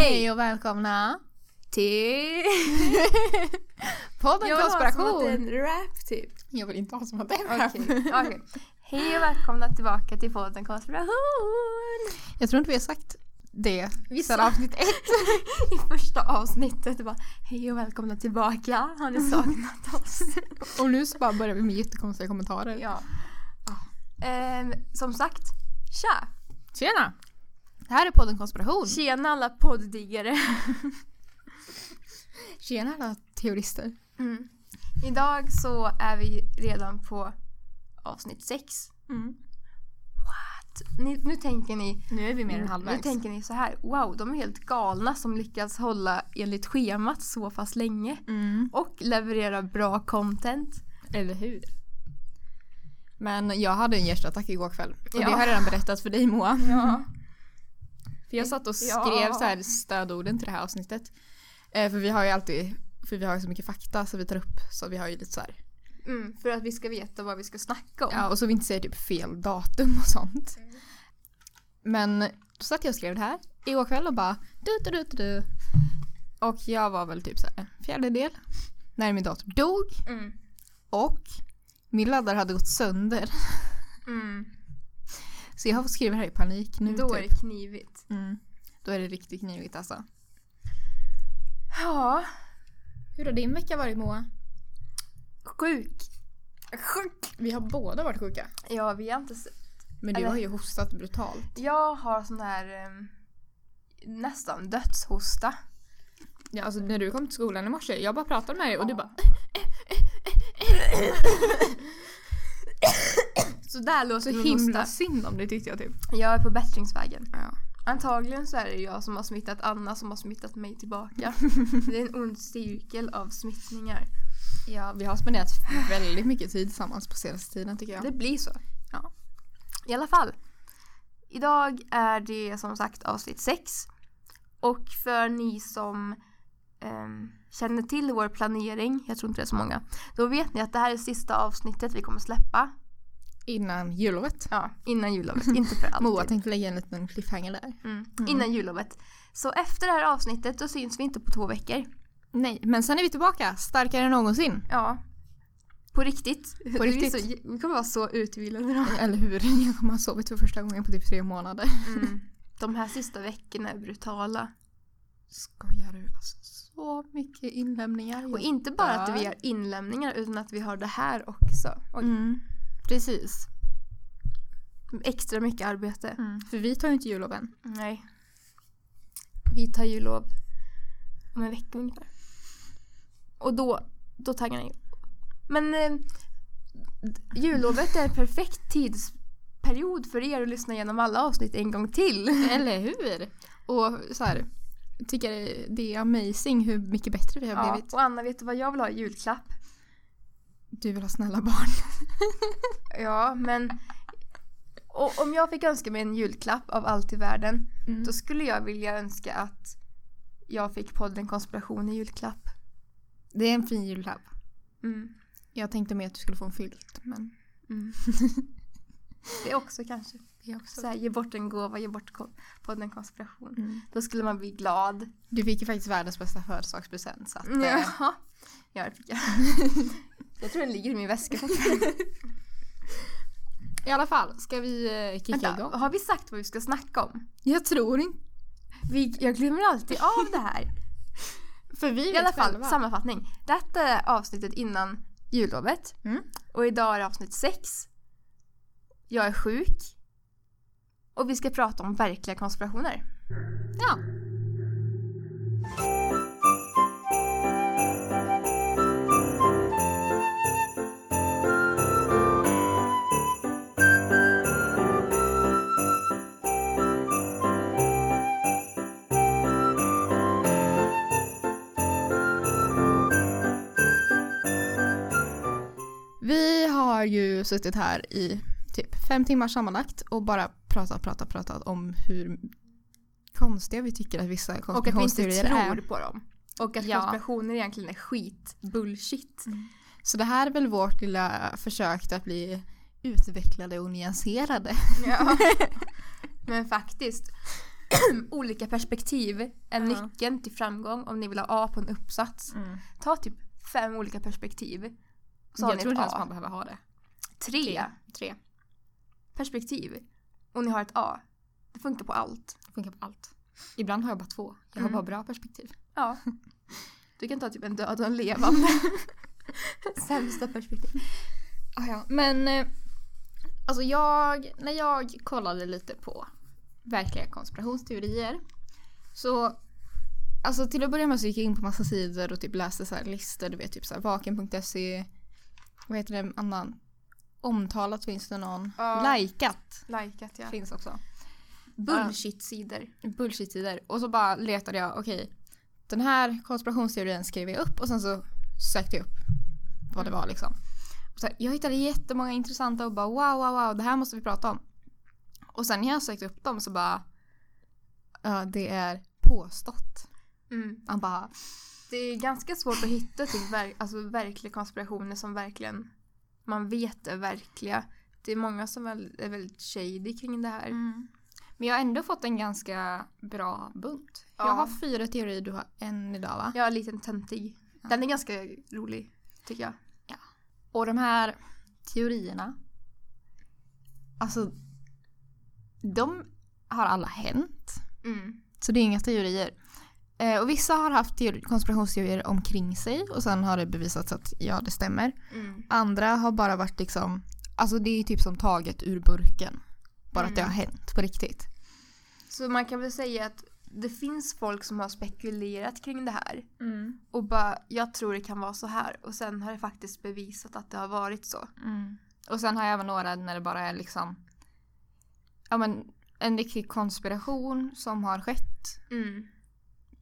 Hej och välkomna till... podden Jag Konspiration. det är en rap typ. Jag vill inte ha som att det är Okej, okej. Hej och välkomna tillbaka till podden Konspiration. Jag tror inte vi har sagt det Vi sedan avsnitt ett. I första avsnittet var Hej och välkomna tillbaka. Har ni saknat oss? Och nu så bara börjar vi med jättekonstiga kommentarer. ja. Ehm, som sagt, tja! Tjena! Det här är podden Konspiration. Tjena alla podddiggare. Tjena alla teorister. Mm. Idag så är vi redan på avsnitt sex. Ni, nu tänker ni Nu är vi mer än Nu halvvägs. tänker ni så här, wow, de är helt galna som lyckas hålla enligt schemat så pass länge Mm. och leverera bra content. Eller hur? Men jag hade en hjärtattack igår kväll. Och Ja. det har jag redan berättat för dig Moa. Ja. För jag satt och Ja. skrev så här stödorden till det här avsnittet. Eh, för vi har ju alltid, för vi har ju så mycket fakta så vi tar upp så vi har ju lite så här. Mm, för att vi ska veta vad vi ska snacka om. Ja och så vi inte säger typ fel datum och sånt. Men då satt jag och skrev det här igår kväll och bara du, du, du, du. Och jag var väl typ så här fjärdedel när min dator dog Mm. och min laddare hade gått sönder. Mm. Så jag har det här i panik nu Då är typ. det knivigt. Mm. Då är det riktigt knivigt alltså. Ja, Hur har din vecka varit Moa? sjuk. Sjuk! Vi har båda varit sjuka. Ja, vi har inte. Men du Eller- har ju hostat brutalt. Jag har sån här ehm, nästan dödshosta. Ja, alltså när du kom till skolan i morse, jag bara pratade med dig och du bara Så där låter så himla synd om det tyckte jag typ. Jag är på bättringsvägen. Ja. Antagligen så är det jag som har smittat Anna som har smittat mig tillbaka. Det är en ond cirkel av smittningar. ja, vi har spenderat väldigt mycket tid tillsammans på senaste tiden tycker jag. Det blir så. Ja. I alla fall. Idag är det som sagt avsnitt 6. Och för ni som ehm, känner till vår planering, jag tror inte det är så många, då vet ni att det här är sista avsnittet vi kommer släppa. Innan jullovet. Ja, innan jullovet. inte för alltid. Moa tänkte lägga en liten cliffhanger där. Mm. Innan jullovet. Så efter det här avsnittet då syns vi inte på två veckor. Nej, men sen är vi tillbaka starkare än någonsin. Ja. På riktigt. På Vi riktigt. Så, vi kommer vara så utvilade då. Eller hur? Jag kommer ha sovit för första gången på typ tre månader. Mm. De här sista veckorna är brutala. Skojar du? Alltså så mycket inlämningar. Och inte bara att vi har inlämningar utan att vi har det här också. Oj, Mm. Precis. Extra mycket arbete. Mm. För vi tar ju inte jullov än. Nej. Vi tar ju lov om en vecka ungefär. Och då, då taggar ni. Men eh, jullovet är en perfekt tidsperiod för er att lyssna igenom alla avsnitt en gång till. Eller hur? Och så här, tycker det är amazing hur mycket bättre vi har Ja, blivit. och Anna, vet du vad jag vill ha i julklapp? Du vill ha snälla barn. Ja, men och om jag fick önska mig en julklapp av allt i världen Mm. då skulle jag vilja önska att jag fick podden Konspiration i julklapp. Det är en fin julklapp. Mm. Jag tänkte mer att du skulle få en filt. Men Mm. Det också kanske. det också. Så här, ge bort en gåva, ge bort podden Konspiration. Mm. Då skulle man bli glad. Du fick ju faktiskt världens bästa födelsedagspresent. Så att, eh, Ja, ja det fick jag. Jag tror den ligger i min väska fortfarande. I alla fall, ska vi eh, kicka Vänta, igång? har vi sagt vad vi ska snacka om? Jag tror inte. Vi, jag glömmer alltid av det här. För vi I alla fall, sammanfattning. Detta är avsnittet innan jullovet. Mm. Och idag är det avsnitt 6. Jag är sjuk. Och vi ska prata om verkliga konspirationer. Ja. Vi har ju suttit här i typ fem timmar sammanlagt och bara pratat, pratat, pratat om hur konstiga vi tycker att vissa Och att vi inte konspirationsteorier tror är. på dem. Och att Ja. konspirationer egentligen är skit. Bullshit. Så det här är väl vårt lilla försök att bli utvecklade och nyanserade. Ja. Men faktiskt. olika perspektiv är nyckeln till framgång om ni vill ha A på en uppsats. Ta typ fem olika perspektiv. Så har Jag ni tror inte ens man behöver ha det. Tre Tre. perspektiv och ni har ett A. Det funkar på allt. Det funkar på allt. Ibland har jag bara två. Jag har Mm. bara bra perspektiv. Ja. Du kan ta typ en död och en levande. Sämsta perspektiv. Ah, ja. Men eh, alltså jag, när jag kollade lite på verkliga konspirationsteorier så Alltså till att börja med så gick jag in på massa sidor och typ läste så här listor, du vet typ så vaken.se Vad heter det annan? Omtalat finns det någon. Ja. Likat Likat ja. finns också. Bullshit-sidor. Bullshit-sidor. Och så bara letade jag, okej den här konspirationsteorin skrev jag upp och sen så sökte jag upp vad det var liksom. Så här, jag hittade jättemånga intressanta och bara wow, wow, wow, det här måste vi prata om. Och sen när jag sökte upp dem så bara ja, det är påstått. Mm. Man bara Det är ganska svårt att hitta till ver- alltså, verkliga konspirationer som verkligen man vet är verkliga. Det är många som är väldigt shady kring det här. mm. Men jag har ändå fått en ganska bra bunt. Ja. Jag har fyra teorier, du har en idag va? Jag är lite töntig. Den är ganska rolig tycker jag. Och de här teorierna, alltså de har alla hänt. Mm. Så det är inga teorier. Eh, och vissa har haft teori- konspirationsteorier omkring sig och sen har det bevisats att ja, det stämmer. Mm. Andra har bara varit liksom, alltså det är typ som taget ur burken. Bara att det har Mm. hänt på riktigt. Så man kan väl säga att det finns folk som har spekulerat kring det här. Mm. Och bara, jag tror det kan vara så här. Och sen har det faktiskt bevisat att det har varit så. Mm. Och sen har jag även några när det bara är liksom, ja men en riktig konspiration som har skett. Mm.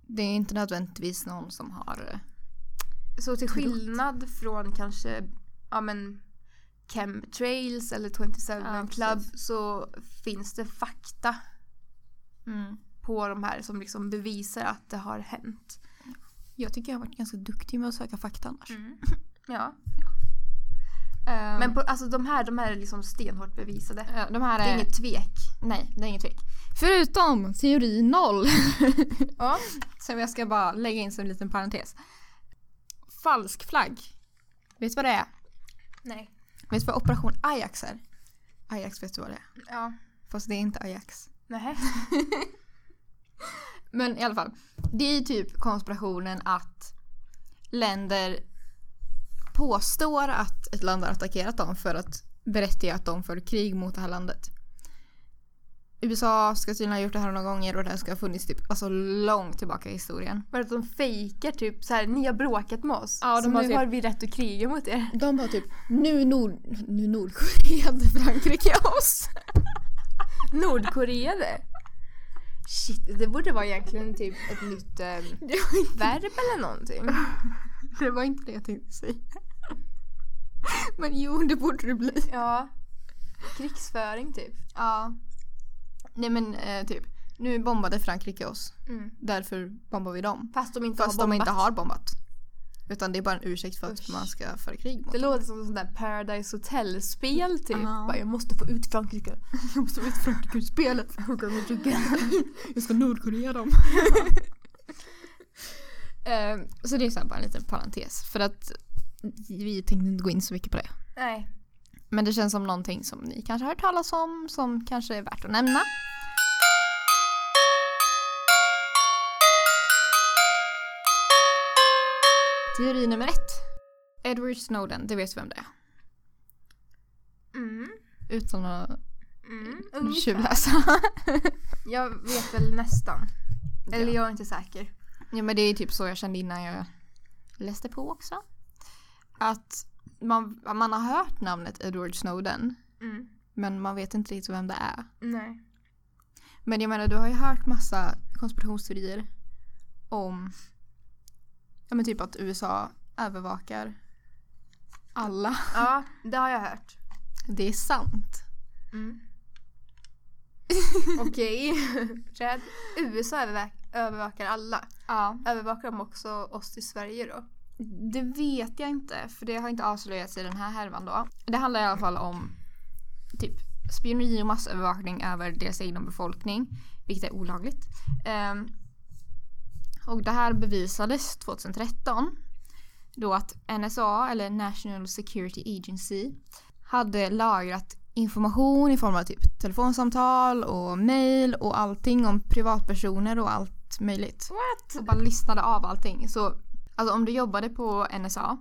Det är inte nödvändigtvis någon som har eh, Så till skillnad från kanske, ja men chemtrails eller 27 Ja, Club precis. så finns det fakta mm. på de här som liksom bevisar att det har hänt. Jag tycker jag har varit ganska duktig med att söka fakta annars. Ja. Men Men på, alltså de här, de här är liksom stenhårt bevisade. Eh, de här Det är... är inget tvek. Nej, det är inget tvek. Förutom teori noll. Ja. som jag ska bara lägga in som en liten parentes. Falsk flagg. Vet du vad det är? Nej. Vet du vad Operation Ajax är? Ajax vet du vad det är? Ja. Fast det är inte Ajax. Nej. Men i alla fall. Det är typ konspirationen att länder påstår att ett land har attackerat dem för att berätta att de för krig mot det här landet. USA ska tydligen ha gjort det här några gånger och det här ska ha funnits typ alltså långt tillbaka i historien. Bara att de fejkar typ så här, ni har bråkat med oss. Ja, de så har nu typ- har vi rätt att kriga mot er. De bara typ nu, Nord, nu Nordkorea hade Frankrike oss. Nordkorea det. Shit, det borde vara egentligen typ ett nytt eh, verb eller någonting. Det var inte det jag tänkte säga. Men jo, det borde det bli. Ja. Krigsföring typ. Ja. Nej men eh, typ, nu bombade Frankrike oss. Mm. Därför bombar vi dem. Fast de inte Fast har de bombat. inte har bombat. Utan det är bara en ursäkt för att Usch. man ska föra krig mot Det låter som sånt där Paradise Hotel-spel typ. Ja. Bara, jag måste få ut Frankrike. Jag måste veta Frankrike ur spelet. Jag ska Nordkorea dem. Eh, så det är så bara en liten parentes. För att vi tänkte inte gå in så mycket på det. Nej. Men det känns som någonting som ni kanske har hört talas om som kanske är värt att nämna. Teori nummer ett. Edward Snowden, det vet du vem det är. Mm. Utan att Mm. Tjuvläsa. Jag vet väl nästan. Eller Ja. jag är inte säker. ja men det är typ så jag kände innan jag läste på också. Att man, man har hört namnet Edward Snowden Mm. men man vet inte riktigt vem det är. Nej. Men jag menar du har ju hört massa konspirationsteorier om ja men typ att USA övervakar alla. Ja, det har jag hört. Det är sant. Mm. Okej. Rädd. USA övervak- övervakar alla. Ja. Övervakar de också oss i Sverige då? Det vet jag inte för det har inte avslöjats i den här härvan då. Det handlar i alla fall om typ spioneri och massövervakning över deras egna befolkning. vilket är olagligt. Ehm, och det här bevisades 2013 då att NSA, eller National Security Agency, hade lagrat information i form av typ telefonsamtal och mail och allting om privatpersoner och allt möjligt. What? Och bara lyssnade av allting. Så alltså om du jobbade på NSA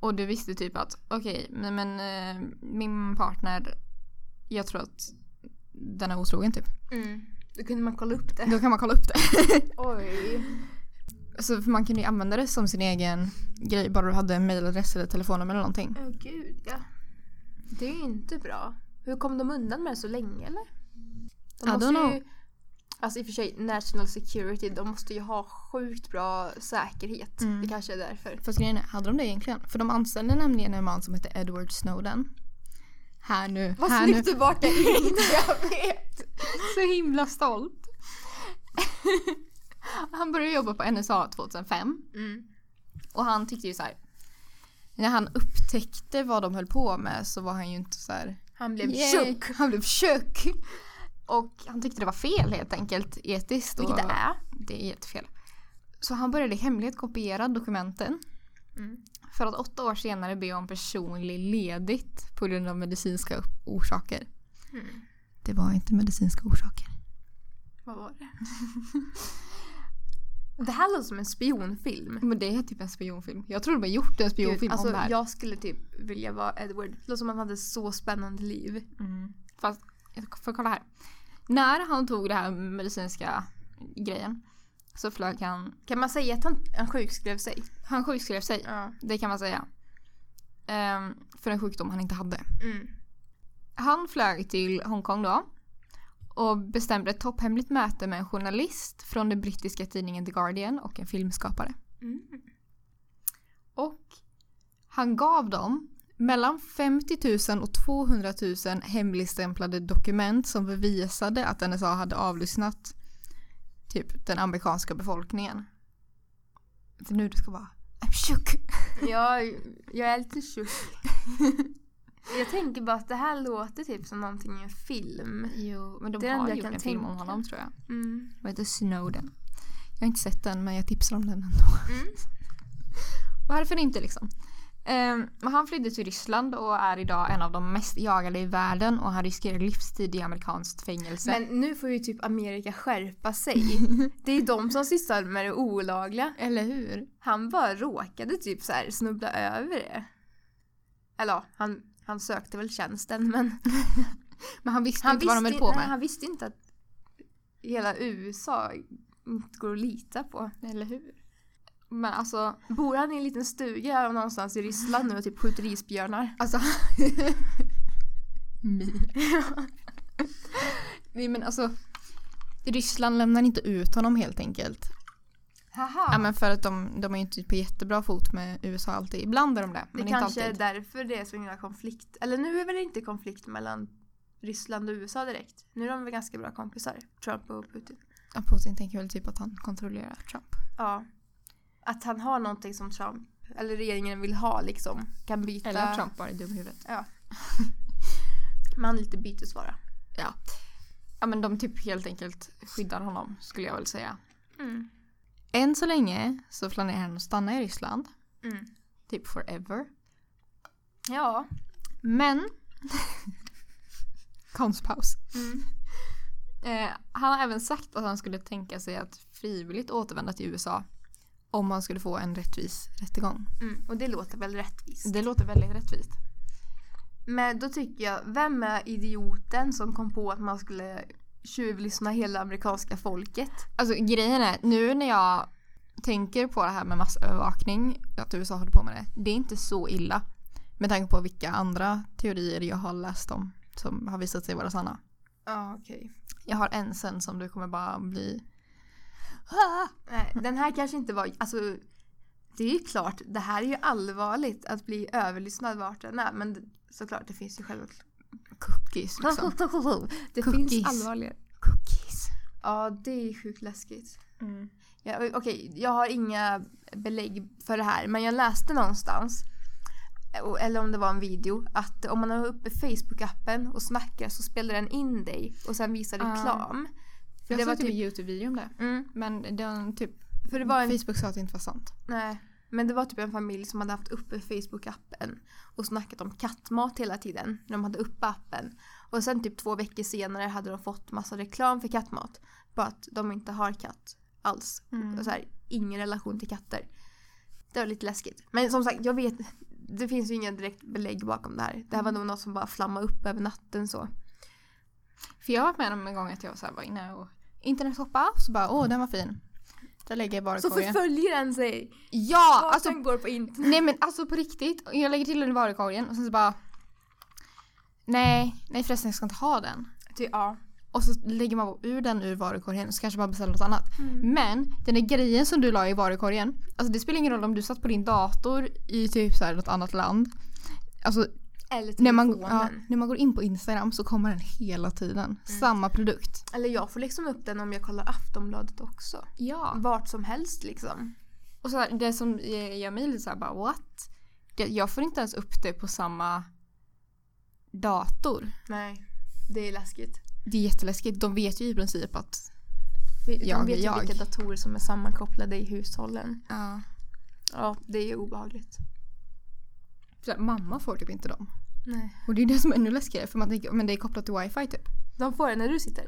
och du visste typ att okej, men, men eh, min partner, jag tror att den är otrogen typ. Mm. Då kunde man kolla upp det. Då kan man kolla upp det. Oj. Så för man kunde ju använda det som sin egen grej bara du hade en mailadress eller telefonnummer eller någonting. Åh gud ja. Det är ju inte bra. Hur kom de undan med det så länge eller? De I know. ju, alltså i och för sig National Security, de måste ju ha sjukt bra säkerhet. Mm. Det kanske är därför. Fast grejen är, hade de det egentligen? För de anställde nämligen en man som hette Edward Snowden. Här nu, Vad här snyggt du det inte jag vet. Så himla stolt. han började jobba på NSA 2005 Mm. och han tyckte ju så här. När han upptäckte vad de höll på med så var han ju inte så här. Han blev "Yay." tjock. Han blev tjock. Och han tyckte det var fel helt enkelt etiskt. Vilket det är. Det är jättefel. Så han började i hemlighet kopiera dokumenten. Mm. För att åtta år senare be om personlig ledigt på grund av medicinska orsaker. Mm. Det var inte medicinska orsaker. Vad var det? det här låter som en spionfilm. Men det är typ en spionfilm. Jag tror de har gjort en spionfilm Gud, alltså, om det här. Jag skulle typ vilja vara Edward. Det låter som att han hade så spännande liv. Mm. Fast, jag får kolla här. När han tog det här medicinska grejen så flög han, Kan man säga att han, han sjukskrev sig? han sjukskrev sig. Ja. Det kan man säga. Ehm, för en sjukdom han inte hade. Mm. Han flög till Hongkong då och bestämde ett topphemligt möte med en journalist från den brittiska tidningen The Guardian och en filmskapare. Mm. Och han gav dem mellan 50 000 och 200 000 hemligstämplade dokument som bevisade att NSA hade avlyssnat typ den amerikanska befolkningen. För nu du ska vara I'm shook. Jag, jag är lite tjock. Jag tänker bara att det här låter typ som någonting i en film. Jo, men de Det är det har gjort en film om honom tror jag. Mm. Vad heter Snowden? Jag har inte sett den men jag tipsar om den ändå. Mm. Varför inte liksom? Men han flydde till Ryssland och är idag en av de mest jagade i världen och han riskerar livstid i amerikanskt fängelse. Men nu får ju typ Amerika skärpa sig. Det är de som sysslar med det olagliga. Eller hur? Han bara råkade typ så här snubbla över det. Eller ja, han, han sökte väl tjänsten men Men han visste han inte vad de höll visste, på nej, med. han visste inte att hela USA inte går att lita på. Eller hur? Men alltså, Bor han i en liten stuga någonstans i Ryssland nu och typ skjuter isbjörnar? alltså. Mi. Nej men alltså. Ryssland lämnar inte ut honom helt enkelt. Haha. Ja men för att de, de är ju inte på jättebra fot med USA alltid. Ibland är de det, det men inte kanske är alltid. därför det är så himla konflikt. Eller nu är väl inte konflikt mellan Ryssland och USA direkt. Nu är de väl ganska bra kompisar, Trump och Putin. Ja, Putin tänker väl typ att han kontrollerar Trump. Ja. Att han har någonting som Trump, eller regeringen vill ha liksom. Kan byta. Eller Trump bara är dum i huvudet. Ja. Man är lite bytesvara. Ja. Ja men de typ helt enkelt skyddar honom skulle jag väl säga. Mm. Än så länge så planerar han att stanna i Ryssland. Mm. Typ forever. Ja. Men. Konstpaus. Mm. Eh, han har även sagt att han skulle tänka sig att frivilligt återvända till USA. Om han skulle få en rättvis rättegång. Mm. Och det låter väl rättvist. Det låter väldigt rättvist. Men då tycker jag, vem är idioten som kom på att man skulle tjuvlyssna hela amerikanska folket? Alltså grejen är, nu när jag tänker på det här med massövervakning, att USA håller på med det. Det är inte så illa. Med tanke på vilka andra teorier jag har läst om som har visat sig vara sanna. Ja, okej. Jag har en sen som du kommer bara bli... Nej, den här kanske inte var, alltså det är ju klart, det här är ju allvarligt att bli överlyssnad vart den är. Men såklart, det finns ju självklart. Cookies liksom. Det Cookies. finns allvarliga. Cookies. Ja, det är sjukt läskigt. Mm. Ja, Okej, jag har inga belägg för det här men jag läste någonstans eller om det var en video att om man har uppe Facebook-appen och snackar så spelar den in dig och sen visar Ah. Reklam. Jag Det såg var typ en typ- Youtube-video om det. Mm. Men den typ, För det var en Facebook sa att det inte var sant. Nej, men det var typ en familj som hade haft uppe Facebook-appen och snackat om kattmat hela tiden när de hade uppe appen. Och sen typ två veckor senare hade de fått massa reklam för kattmat. Bara att de inte har katt alls. Mm. Och så här, ingen relation till katter. Det var lite läskigt. Men som sagt, jag vet, det finns ju inga direkt belägg bakom det här. Det här var nog något som bara flammade upp över natten så. För jag har varit med om en gång att jag så var inne och internetshoppade så bara åh den var fin. Där lägger jag Så förföljer den sig! Ja! Alltså, den går på internet. nej men alltså på riktigt. Jag lägger till den i varukorgen och sen så bara Nej, nej förresten jag ska inte ha den. Ty, ja. Och så lägger man ur den ur varukorgen och så kanske man beställer något annat. Mm. Men den där grejen som du la i varukorgen. Alltså det spelar ingen roll om du satt på din dator i typ så här något annat land. Alltså Eller när man, ja, när man går in på Instagram så kommer den hela tiden. Samma produkt. Eller jag får liksom upp den om jag kollar Aftonbladet också. Ja. Vart som helst liksom. Och så här, det som gör mig lite såhär bara what? Det, jag får inte ens upp det på samma dator. Nej, det är läskigt. Det är jätteläskigt. De vet ju i princip att Vi, Jag de vet är ju jag. vilka datorer som är sammankopplade i hushållen. ja. Ja, det är obehagligt. så här, mamma får typ inte dem. Nej. Och det är det som är ännu läskigare för man tänker men det är kopplat till wifi typ. De får det när du sitter?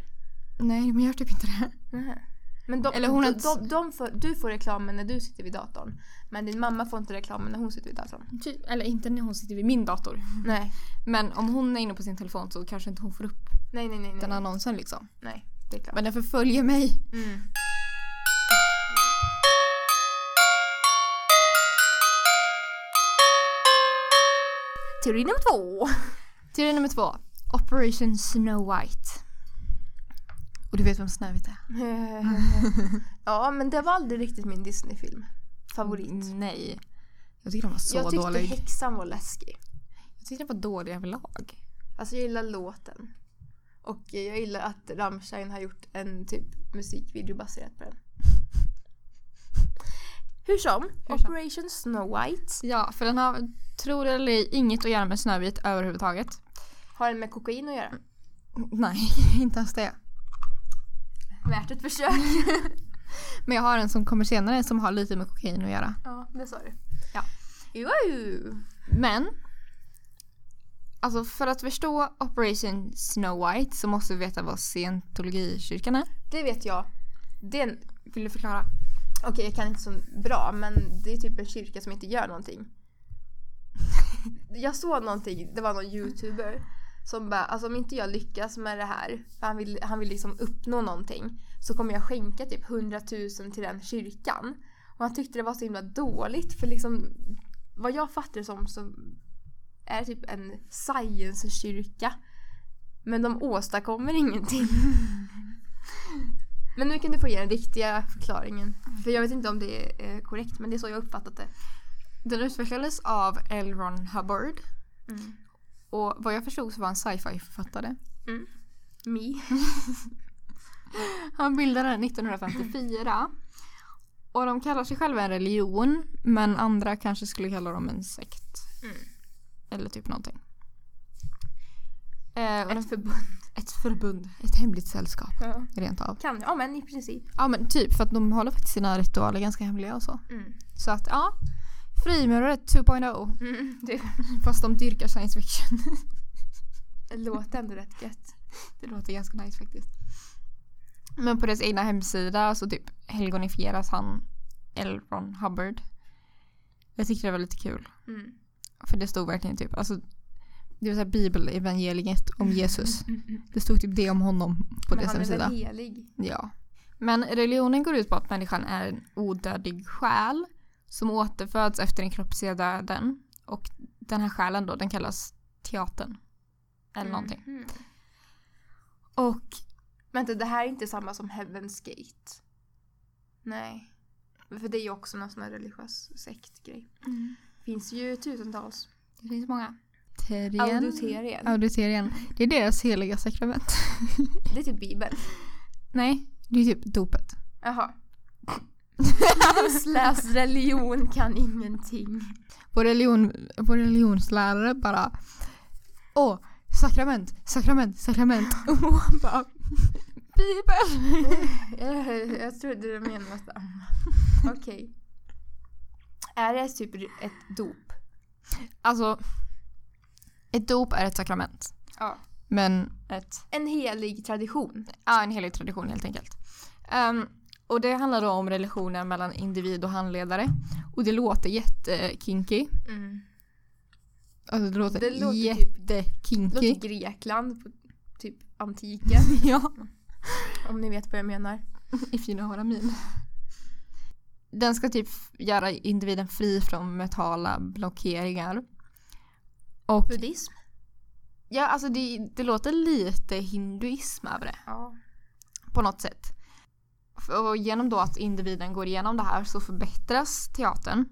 Nej men gör typ inte det. Nej. Men de, Eller hon de, de, de får, du får reklamen när du sitter vid datorn. Men din mamma får inte reklamen när hon sitter vid datorn. Typ, eller inte när hon sitter vid min dator. Nej. Men om hon är inne på sin telefon så kanske inte hon får upp Nej, nej, nej. den Nej, annonsen liksom. nej det är klart. Men den förföljer mig. Mm. Teori nummer två. Teori nummer två. Operation Snow White. Och du vet vem Snövit är? ja, men det var aldrig riktigt min Disney-film. Favorit. Nej. Jag tycker den var så jag tyckte dålig. häxan var läskig. Jag tyckte den var dålig överlag. Alltså jag gillar låten. Och jag gillar att Rammstein har gjort en typ musikvideo baserat på den. Hur som, Hur som. Operation Snow White Ja, för den har, tror det eller ej, inget att göra med Snövit överhuvudtaget. har den med kokain att göra. Nej, inte ens det. Värt ett försök. Men jag har en som kommer senare som har lite med kokain att göra. ja, det sa du. Ja. Wow. Men Alltså för att förstå Operation Snow White så måste vi veta vad scientologikyrkan är. Det vet jag. Det är en, Vill du förklara? Okej jag kan inte så bra men det är typ en kyrka som inte gör någonting. jag såg någonting, det var någon youtuber som bara, alltså om inte jag lyckas med det här, för han vill, han vill liksom uppnå någonting, så kommer jag skänka typ 100 000 till den kyrkan. Och han tyckte det var så himla dåligt för liksom, vad jag fattar det som så är det typ en science-kyrka. Men de åstadkommer ingenting. Men nu kan du få ge den riktiga förklaringen. För jag vet inte om det är korrekt men det är så jag uppfattat det. Den utvecklades av L. Ron Hubbard Mm. och vad jag förstod så var han sci-fi författare. Mm. Me. Han bildade den 1954 och de kallar sig själva en religion men andra kanske skulle kalla dem en sekt. Mm. Eller typ någonting. Eh, Ett förbund. Ett förbund. Ett hemligt sällskap. Ja. Rent av. Kan, ja men i princip. Ja men typ för att de håller faktiskt sina ritualer ganska hemliga och så. Mm. Så att ja. Frimurare 2.0. Mm. Det Fast de dyrkar science fiction. låter ändå rätt gött. det låter ganska nice faktiskt. Men på deras egna hemsida så typ helgonifieras han L. Ron Hubbard. Jag tyckte det var lite kul. Mm. För det stod verkligen typ, alltså det var såhär bibelevangeliet om Jesus. Det stod typ det om honom på Men deras väl helig? Ja. Men religionen går ut på att människan är en odödlig själ som återföds efter den kroppsliga döden. Och den här själen då, den kallas teatern. Eller någonting. Mm. Och Vänta, det här är inte samma som Heaven's Gate? Nej. För det är ju också någon sån här religiös sektgrej. Finns ju tusentals. det finns många. Terien. Auduterien. Auduterien. Det är deras heliga sakrament. Det är typ bibeln. Nej, det är typ dopet. Jaha. Hans religion kan ingenting. Vår, religion, vår religionslärare bara Åh, sakrament, sakrament, sakrament. Och han bara Bibeln! jag, jag trodde du menade något annat. Okej. Är det typ ett dop? Alltså, ett dop är ett sakrament. Ja. Men ett, En helig tradition. ja, en helig tradition helt enkelt. Ehm, och det handlar då om relationen mellan individ och handledare. Och det låter jättekinky. Mm. Alltså det låter, Det låter typ- jättekinky. Låter Grekland på typ antiken. ja. om ni vet vad jag menar. If you know what I mean. Den ska typ göra individen fri från mentala blockeringar. Och Buddhism? ja, alltså det, det låter lite hinduism över det Ja. på något sätt. Och genom då att individen går igenom det här så förbättras teatern.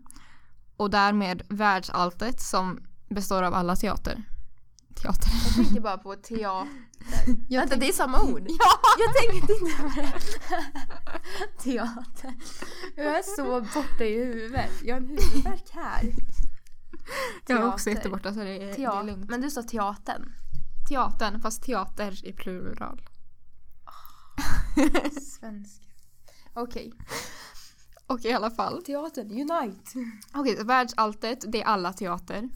Och därmed världsalltet som består av alla teater. Teater. Jag tänkte bara på teater. Jag Vänta, det är samma ord. Ja! Jag tänkte inte på det. Teater. Jag är så borta i huvudet. Jag har en huvudvärk här. Jag är också jätteborta så det är, det är lugnt. Men du sa teatern. Teatern, fast teater i plural. Svenska. Okej. Och i alla fall. Teatern, unite. Okej, så världsalltet, det är alla teater.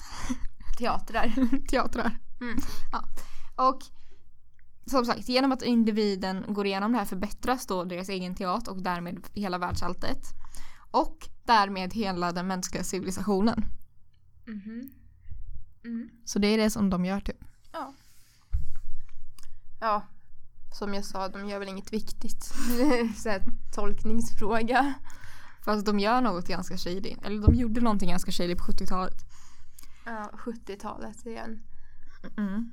Teatrar. teatrar. Mm. Ja. Och som sagt, genom att individen går igenom det här förbättras då deras egen teater och därmed hela världsalltet. Och därmed hela den mänskliga civilisationen. Mhm. Mm. Så det är det som de gör typ. Ja. Ja. Som jag sa, de gör väl inget viktigt. Så här, tolkningsfråga. Fast de gör något ganska shady. Eller de gjorde någonting ganska shady på 70-talet. Ja, 70-talet igen. Mm.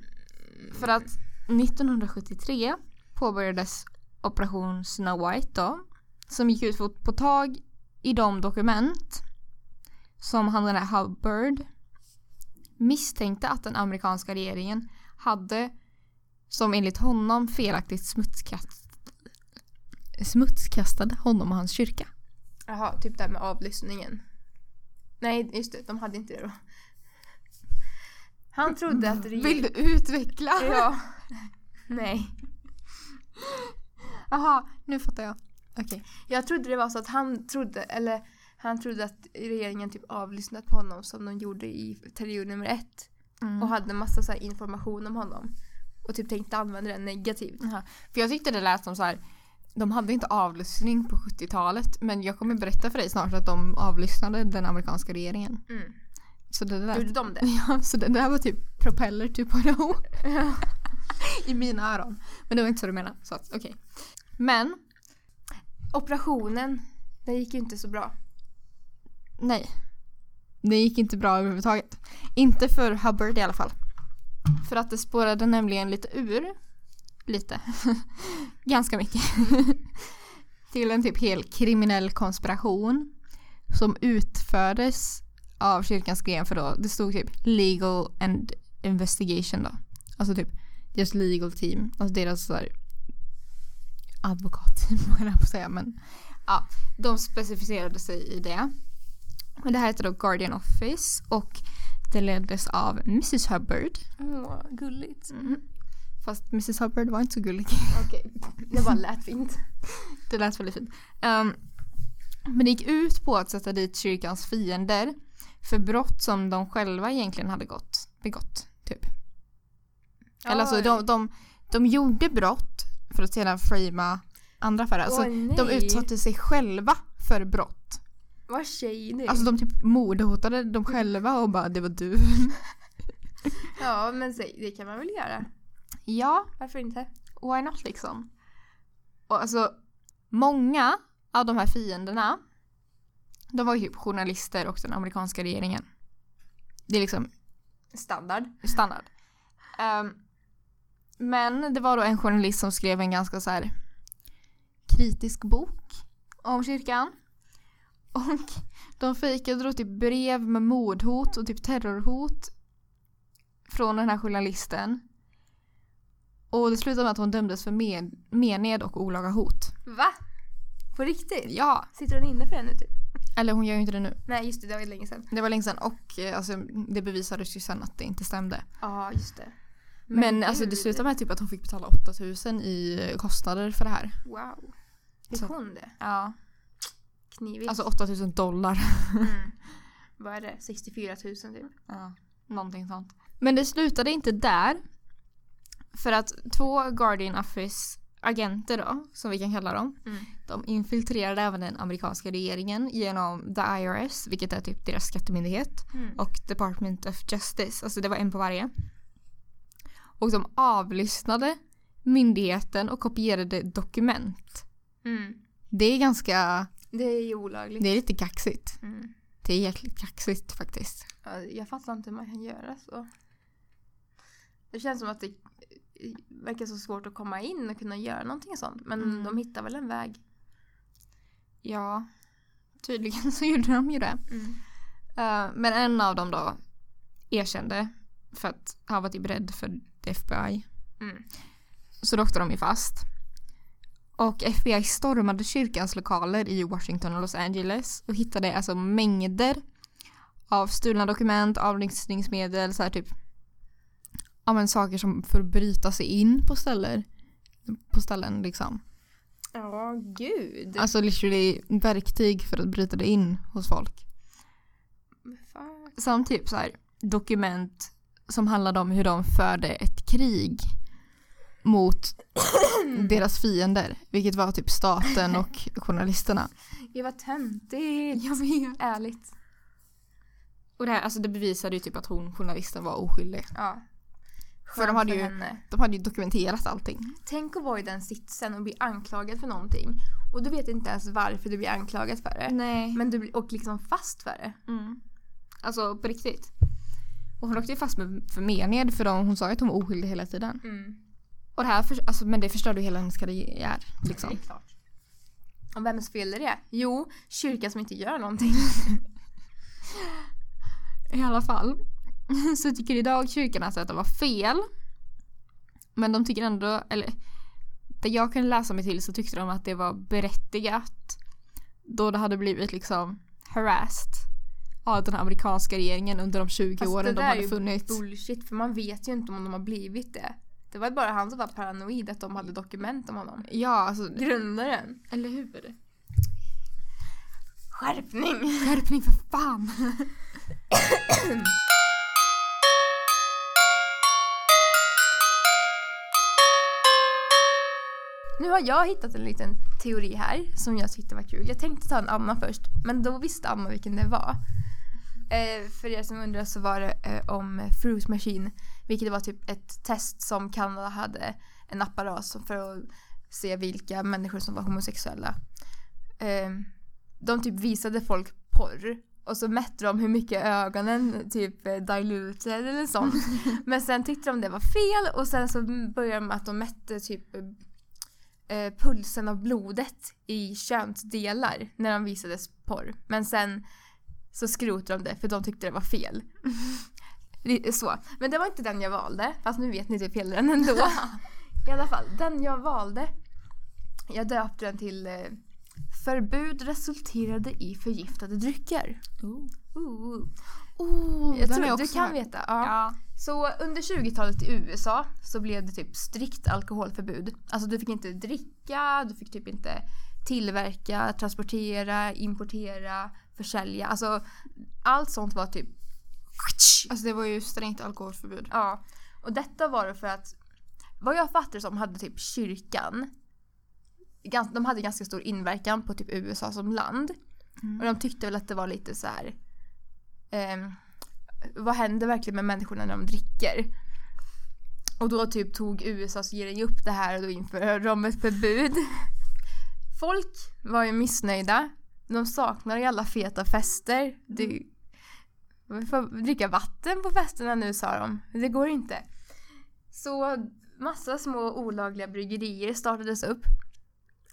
För att 1973 påbörjades Operation Snow White då. Som gick ut på att få tag i de dokument som han den här Hubbard misstänkte att den amerikanska regeringen hade som enligt honom felaktigt smutskast, smutskastade honom och hans kyrka. Jaha, typ det här med avlyssningen. Nej, just det. De hade inte det då. Han trodde att Vill regeringen... du utveckla? Ja. Nej. Jaha, nu fattar jag. Okej. Jag trodde det var så att han trodde, eller han trodde att regeringen typ avlyssnat på honom som de gjorde i period nummer ett. Mm. Och hade massa så information om honom. Och typ tänkte använda den negativt. Aha. För jag tyckte det lät som så här. De hade inte avlyssning på 70-talet men jag kommer berätta för dig snart att de avlyssnade den amerikanska regeringen. Mm. Så det där, Gjorde de det? ja, så det där var typ propeller typ på I mina öron. Men det var inte så du menade. Så okej. Men, Operationen, den gick ju inte så bra. nej. Det gick inte bra överhuvudtaget. Inte för Hubbard i alla fall. För att det spårade nämligen lite ur. Lite. Ganska mycket. Till en typ hel kriminell konspiration. Som utfördes av kyrkans gren för då, det stod typ legal and investigation då. Alltså typ just legal team. Alltså deras sådär advokatteam vad jag på att säga men ja, de specificerade sig i det. Och det här heter då Guardian Office och det leddes av Mrs Hubbard. Åh, gulligt. Mm. Fast Mrs Hubbard var inte så gullig. Okej, det bara lät fint. Det lät väldigt fint. Um, men det gick ut på att sätta dit kyrkans fiender för brott som de själva egentligen hade gått, begått. Typ. Eller alltså de, de, de gjorde brott för att sedan framea andra för det. Alltså, de utsatte sig själva för brott. Vad shady. Alltså de typ mordhotade dem själva och bara det var du. Ja, men det kan man väl göra. ja, Varför inte? why not liksom? Och alltså många av de här fienderna de var ju typ journalister och den amerikanska regeringen. Det är liksom Standard. standard. Ehm, men det var då en journalist som skrev en ganska så här kritisk bok om kyrkan. Och de fejkade då typ brev med mordhot och typ terrorhot från den här journalisten. Och det slutade med att hon dömdes för men- mened och olaga hot. Va? På riktigt? Ja, Sitter hon inne för det nu typ? eller hon gör ju inte det nu. Nej, just det. Det var ju länge sedan. Det var länge sedan och eh, alltså, det bevisades ju sen att det inte stämde. Ja, just det. Men, alltså det slutade med typ att hon fick betala 8000 i kostnader för det här. Wow. Fick Så- hon det? Ja. Knivigt. Alltså 8000 dollar. mm. Vad är det? 64 000 typ? Ja, någonting sånt. Men det slutade inte där. För att två Guardian Office agenter då, som vi kan kalla dem, Mm. de infiltrerade även den amerikanska regeringen genom the IRS, vilket är typ deras skattemyndighet, Mm. och Department of Justice, alltså det var en på varje. Och de avlyssnade myndigheten och kopierade dokument. Mm. Det är ganska, Det är ju olagligt. det är lite kaxigt. Mm. Det är jäkligt kaxigt faktiskt. Ja, Jag fattar inte hur man kan göra så. Det känns som att det verkar så svårt att komma in och kunna göra någonting sånt. Men Mm. de hittar väl en väg. Ja, tydligen så gjorde de ju det. Mm. Eh, men en av dem då erkände för att han var typ rädd för FBI. Mm. Så då åkte de ju fast. Och FBI stormade kyrkans lokaler i Washington och Los Angeles och hittade alltså mängder av stulna dokument, avlyssningsmedel, så här typ ja men saker som för att bryta sig in på ställen. På ställen liksom. Ja, gud. Alltså literally verktyg för att bryta det in hos folk. Fuck. Som typ så här dokument som handlade om hur de förde ett krig mot deras fiender. Vilket var typ staten och journalisterna. Det var töntigt. Jag vet. Ärligt. Och det här, alltså det bevisade ju typ att hon, journalisten, var oskyldig. Ja. För de hade ju- henne. De hade ju dokumenterat allting. Tänk att vara i den sitsen och bli anklagad för någonting. Och du vet inte ens varför du blir anklagad för det. Nej. Men du blir och liksom fast för det. Mm. Alltså på riktigt. Och hon åkte ju fast med, för mened för hon sa ju att hon var oskyldig hela tiden. Mm. Och det här, för, alltså, men det förstörde ju hela hennes karriär. Liksom. Det är klart. Och vems fel är det? Jo, kyrkan som inte gör någonting. I alla fall så tycker idag kyrkan alltså att det var fel. Men de tycker ändå, eller det jag kunde läsa mig till så tyckte de att det var berättigat. Då det hade blivit liksom harassed av den amerikanska regeringen under de 20 Fast åren det de där är hade ju funnits. Bullshit, för man vet ju inte om de har blivit det. Det var bara han som var paranoid att de hade dokument om honom. Ja, alltså. Grundaren. Eller hur? Skärpning! Skärpning för fan! Nu har jag hittat en liten teori här som jag tyckte var kul. Jag tänkte ta en annan först, men då visste Anna vilken det var. Eh, för er som undrar så var det eh, om Fruit Machine, vilket var typ ett test som Kanada hade en apparat för att se vilka människor som var homosexuella. Eh, de typ visade folk porr och så mätte de hur mycket ögonen typ eh, diluted eller sånt. Men sen tyckte de det var fel och sen så började de med att de mätte typ eh, pulsen av blodet i könsdelar när de visades porr. Men sen så skrotade de det för de tyckte det var fel. Så. Men det var inte den jag valde, fast nu vet ni typ hela den ändå. I alla fall, den jag valde, jag döpte den till eh, Förbud resulterade i förgiftade drycker. Ooh. Oh, Jag den tror du kan här. veta. Ja. Ja. Så under 20-talet i USA så blev det typ strikt alkoholförbud. Alltså du fick inte dricka, du fick typ inte tillverka, transportera, importera, försälja. Alltså allt sånt var typ... Alltså det var ju strängt alkoholförbud. Ja. Och detta var det för att vad jag fattar som hade typ kyrkan de hade ganska stor inverkan på typ USA som land. Mm. Och de tyckte väl att det var lite så här. ehm, vad händer verkligen med människorna när de dricker? Och då typ tog USAs regering upp det här och då införde de ett förbud. Folk var ju missnöjda. De saknar ju alla feta fester. Det, vi får dricka vatten på festerna nu sa de. Det går inte. Så massa små olagliga bryggerier startades upp.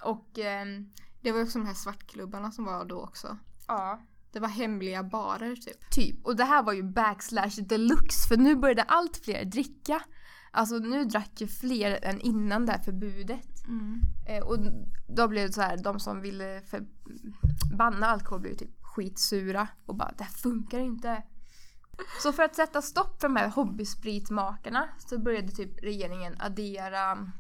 Och ehm, Det var också de här svartklubbarna som var då också. ja, Det var hemliga barer typ. Typ. Och det här var ju backslash deluxe för nu började allt fler dricka. Alltså nu drack ju fler än innan det här förbudet. Eh, och då blev det så här, de som ville banna alkohol blev typ skitsura och bara det här funkar inte. Så för att sätta stopp för de här hobbyspritmakarna så började typ regeringen addera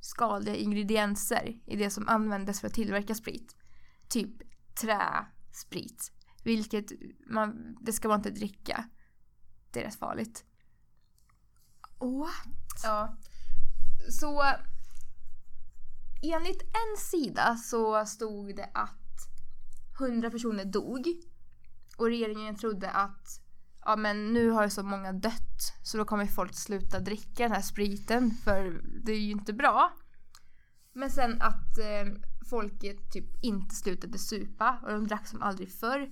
skadliga ingredienser i det som användes för att tillverka sprit. Typ träsprit. Vilket man, det ska man inte dricka. Det är rätt farligt. What? Ja. Så enligt en sida så stod det att 100 personer dog. Och regeringen trodde att ja men nu har ju så många dött så då kommer folk sluta dricka den här spriten för det är ju inte bra. Men sen att eh, folket typ inte slutade supa och de drack som aldrig förr.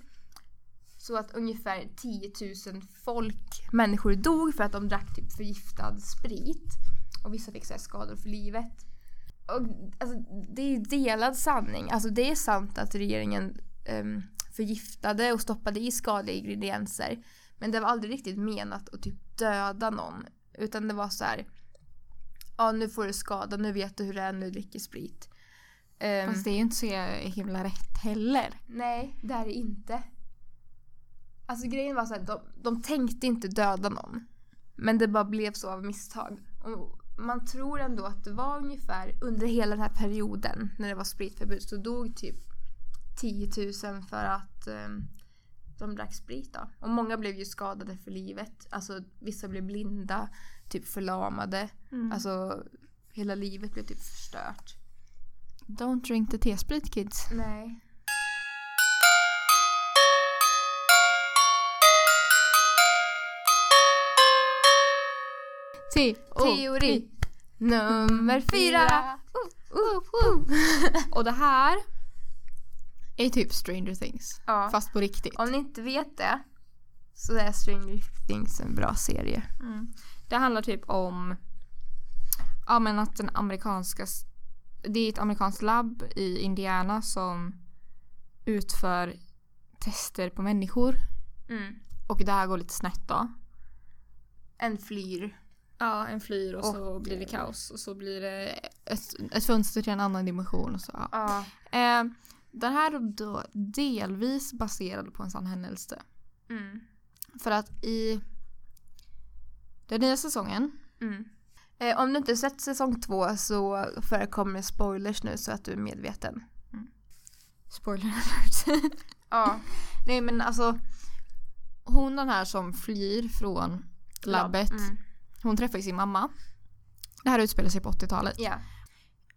Så att ungefär 10 000 folk, människor dog för att de drack typ förgiftad sprit. Och vissa fick så här skador för livet. Och, alltså, det är delad sanning. Alltså det är sant att regeringen ehm, förgiftade och stoppade i skadliga ingredienser. Men det var aldrig riktigt menat att typ döda någon. Utan det var så här. Ja nu får du skada, nu vet du hur det är när du dricker sprit. Ehm, Fast det är ju inte så himla rätt heller. Nej, det är det inte. Alltså grejen var så att de, de tänkte inte döda någon. Men det bara blev så av misstag. Och man tror ändå att det var ungefär under hela den här perioden när det var spritförbud så dog typ 10 000 för att eh, de drack sprit då. Och många blev ju skadade för livet. Alltså vissa blev blinda, typ förlamade. Mm. Alltså hela livet blev typ förstört. Don't drink the T-sprit kids. Nej. Te- Teori nummer fyra. Uh, uh, uh. Och det här är typ Stranger Things. Ja. Fast på riktigt. Om ni inte vet det så är Stranger Things en bra serie. Mm. Det handlar typ om ja, men att den amerikanska det är ett amerikanskt labb i Indiana som utför tester på människor. Mm. Och det här går lite snett då. En flyr. Ja, en flyr och, så Och, blir det kaos och så blir det ett, ett fönster till en annan dimension och så. Ja. Ja. Eh, den här är då delvis baserad på en sann händelse. Mm. För att i den nya säsongen Mm. Eh, om du inte sett säsong två så förekommer spoilers nu så att du är medveten. Spoiler alert. Ja. Nej men alltså hon den här som flyr från labbet. Hon träffar ju sin mamma. Det här utspelar sig på 80-talet. Ja.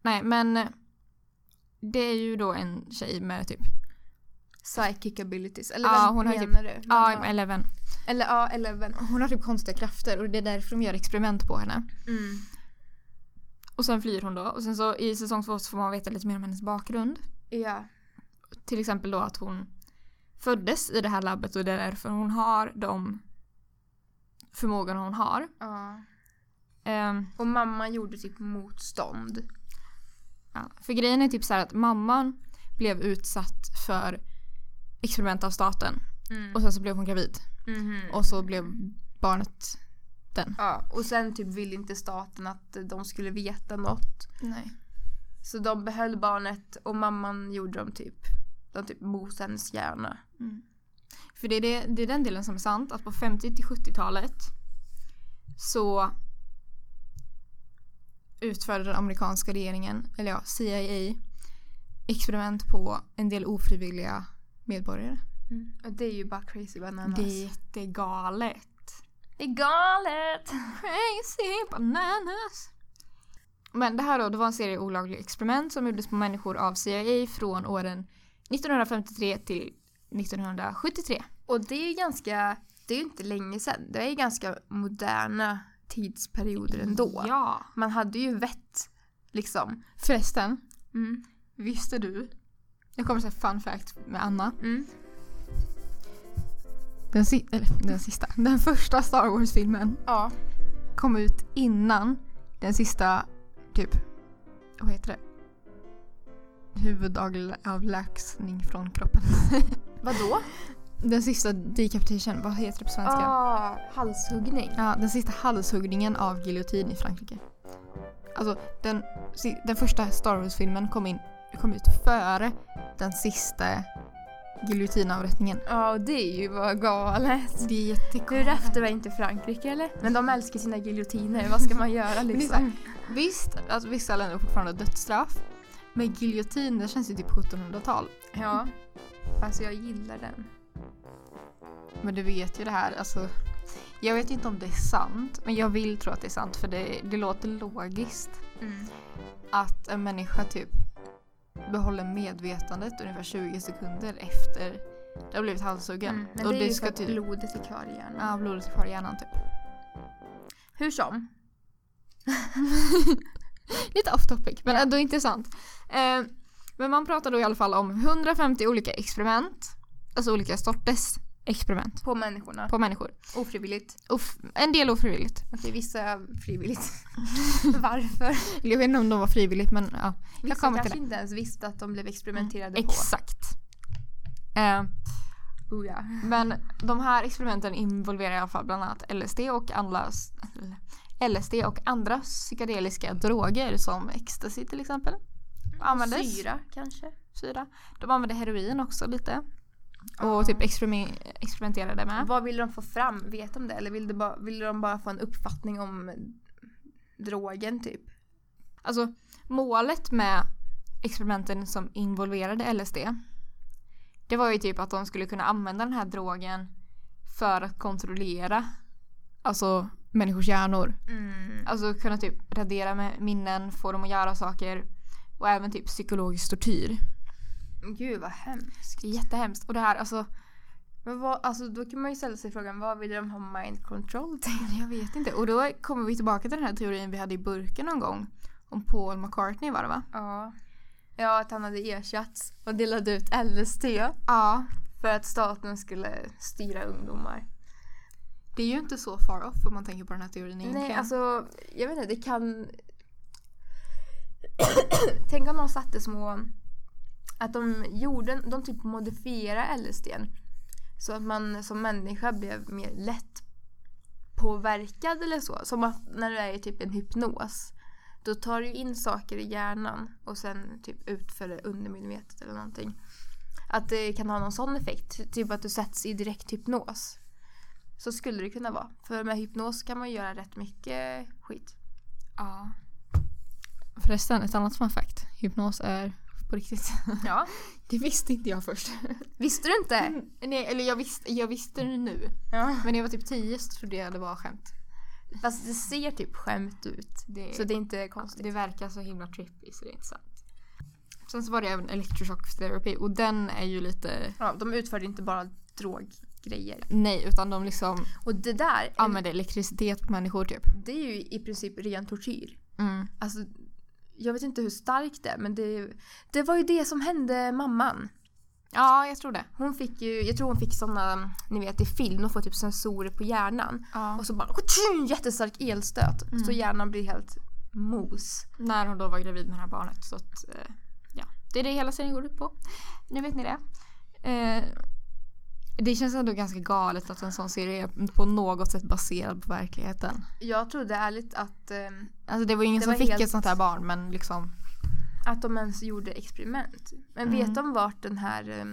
Nej men det är ju då en tjej med typ Psychic abilities. Eller Ja, vad hon har typ- du? ja, Vad- Eleven. Eller ja, Eleven. Hon har typ konstiga krafter och det är därför de gör experiment på henne. Mm. Och sen flyr hon då och sen så i säsong två så får man veta lite mer om hennes bakgrund. Ja. Till exempel då att hon föddes i det här labbet och det är därför hon har de förmågorna hon har. ja. Ehm, Och mamma gjorde typ motstånd. ja. För grejen är typ så här att mamman blev utsatt för experiment av staten Mm. och sen så blev hon gravid Mhm. och så blev barnet den. Ja, och sen typ ville inte staten att de skulle veta något. Nej. Så de behöll barnet och mamman gjorde dem typ, de typ mos hennes hjärna. Mm. För det är, det, det är den delen som är sant att på 50 till 70-talet så utförde den amerikanska regeringen, eller ja, CIA experiment på en del ofrivilliga medborgare. Och det är ju bara crazy bananas. Det är jättegalet. Det är galet! Crazy bananas. Men det här då, det var en serie olagliga experiment som gjordes på människor av CIA från åren 1953 till 1973. Och det är ganska, det är ju inte länge sedan. Det är ganska moderna tidsperioder ändå. Ja. Man hade ju vett, liksom. Förresten, Mm. visste du? Jag kommer säga fun fact med Anna. Mm. Den, si- eller, den sista. Den första Star Wars-filmen Ja. kom ut innan den sista, typ, vad heter det? Huvudavlägsning från kroppen. Vadå? Den sista decapitation, vad heter det på svenska? Ah, halshuggning. Ja, den sista halshuggningen av giljotin i Frankrike. Alltså den, den första Star Wars-filmen kom, in, kom ut före den sista Giljotinavrättningen. Ja, och det är ju bara galet. Det är jättegalet. Hur efter var inte Frankrike eller? Men de älskar sina giljotiner, vad ska man göra liksom? visst, alltså, vissa länder har fortfarande dödsstraff. Men giljotin, det känns ju typ 1700-tal. Ja. Alltså jag gillar den. Men du vet ju det här, alltså. Jag vet inte om det är sant, men jag vill tro att det är sant för det, det låter logiskt. Mm. Att en människa typ behåller medvetandet ungefär 20 sekunder efter det har blivit halshuggen. Mm. Men Och det är ju ska för att typ- blodet är kvar i hjärnan. Ja, blodet är kvar i hjärnan typ. Hur som. Lite off topic, men ändå intressant. Eh, men man pratar då i alla fall om 150 olika experiment. Alltså olika sorters experiment På människorna. på människor. Ofrivilligt. Off- en del ofrivilligt. Okej, vissa frivilligt. Varför? Jag vet inte om de var frivilligt men ja. Vissa kommer till kanske inte ens visste att de blev experimenterade Exakt. Eh, på. Oh, ja. men de här experimenten involverar i alla fall bland annat LSD och andra LSD och andra psykedeliska droger som ecstasy till exempel. Användes. Syra kanske? Syra. De använde heroin också lite. Och typ experime- experimenterade med. Vad ville de få fram? Vet de det? Eller ville de, bara, ville de bara få en uppfattning om drogen typ? Alltså målet med experimenten som involverade LSD det var ju typ att de skulle kunna använda den här drogen för att kontrollera alltså människors hjärnor. Mm. Alltså kunna typ radera med minnen, få dem att göra saker och även typ psykologisk tortyr. Gud vad hemskt. Det är jättehemskt. Och det här alltså, Men vad, alltså, då kan man ju ställa sig frågan vad vill de ha mind control till? jag vet inte. Och då kommer vi tillbaka till den här teorin vi hade i burken någon gång. Om Paul McCartney var det va? Ja. Ja, att han hade ersatts och delade ut LSD Ja. för att staten skulle styra ungdomar. Det är ju inte så far off om man tänker på den här teorin egentligen. Nej, alltså jag vet inte, det kan... Tänk om någon satte små... Att de gjorde, de typ modifierade LSD så att man som människa blev mer lätt påverkad eller så. Som att när du är i typ en hypnos. Då tar du in saker i hjärnan och sen typ utför det undermedvetet eller någonting. Att det kan ha någon sån effekt. Typ att du sätts i direkt hypnos. Så skulle det kunna vara. För med hypnos kan man göra rätt mycket skit. Ja. Förresten, ett annat fun fact. Hypnos är på riktigt. Ja. Det visste inte jag först. Visste du inte? Nej, eller jag visste, jag visste det nu. Ja. Men när jag var typ 10 så trodde jag det var skämt. Fast det ser typ skämt ut. Det, Så det är inte konstigt. det verkar så himla trippy så det är inte sant. Sen så var det även electroshock therapy och den är ju lite... Ja, de utförde inte bara droggrejer. Nej, utan de liksom Och det där, använder elektricitet på människor typ. det är ju i princip ren tortyr. Mm. Alltså, jag vet inte hur starkt det är men det, det var ju det som hände mamman. Ja, jag tror det. Hon fick ju, jag tror hon fick såna, ni vet i film, de får typ sensorer på hjärnan. Ja. Och så bara tjum, jättestark elstöt. Så hjärnan blir helt mos. När hon då var gravid med det här barnet. Så att, eh, ja. Det är det hela serien går ut på. Nu vet ni det. Eh, det känns ändå ganska galet att en sån serie är på något sätt baserad på verkligheten. Jag trodde ärligt att, eh, Alltså det var ingen Det som var fick helt- ett sånt här barn men liksom. att de ens gjorde experiment. Men Mm. vet de vart den här eh,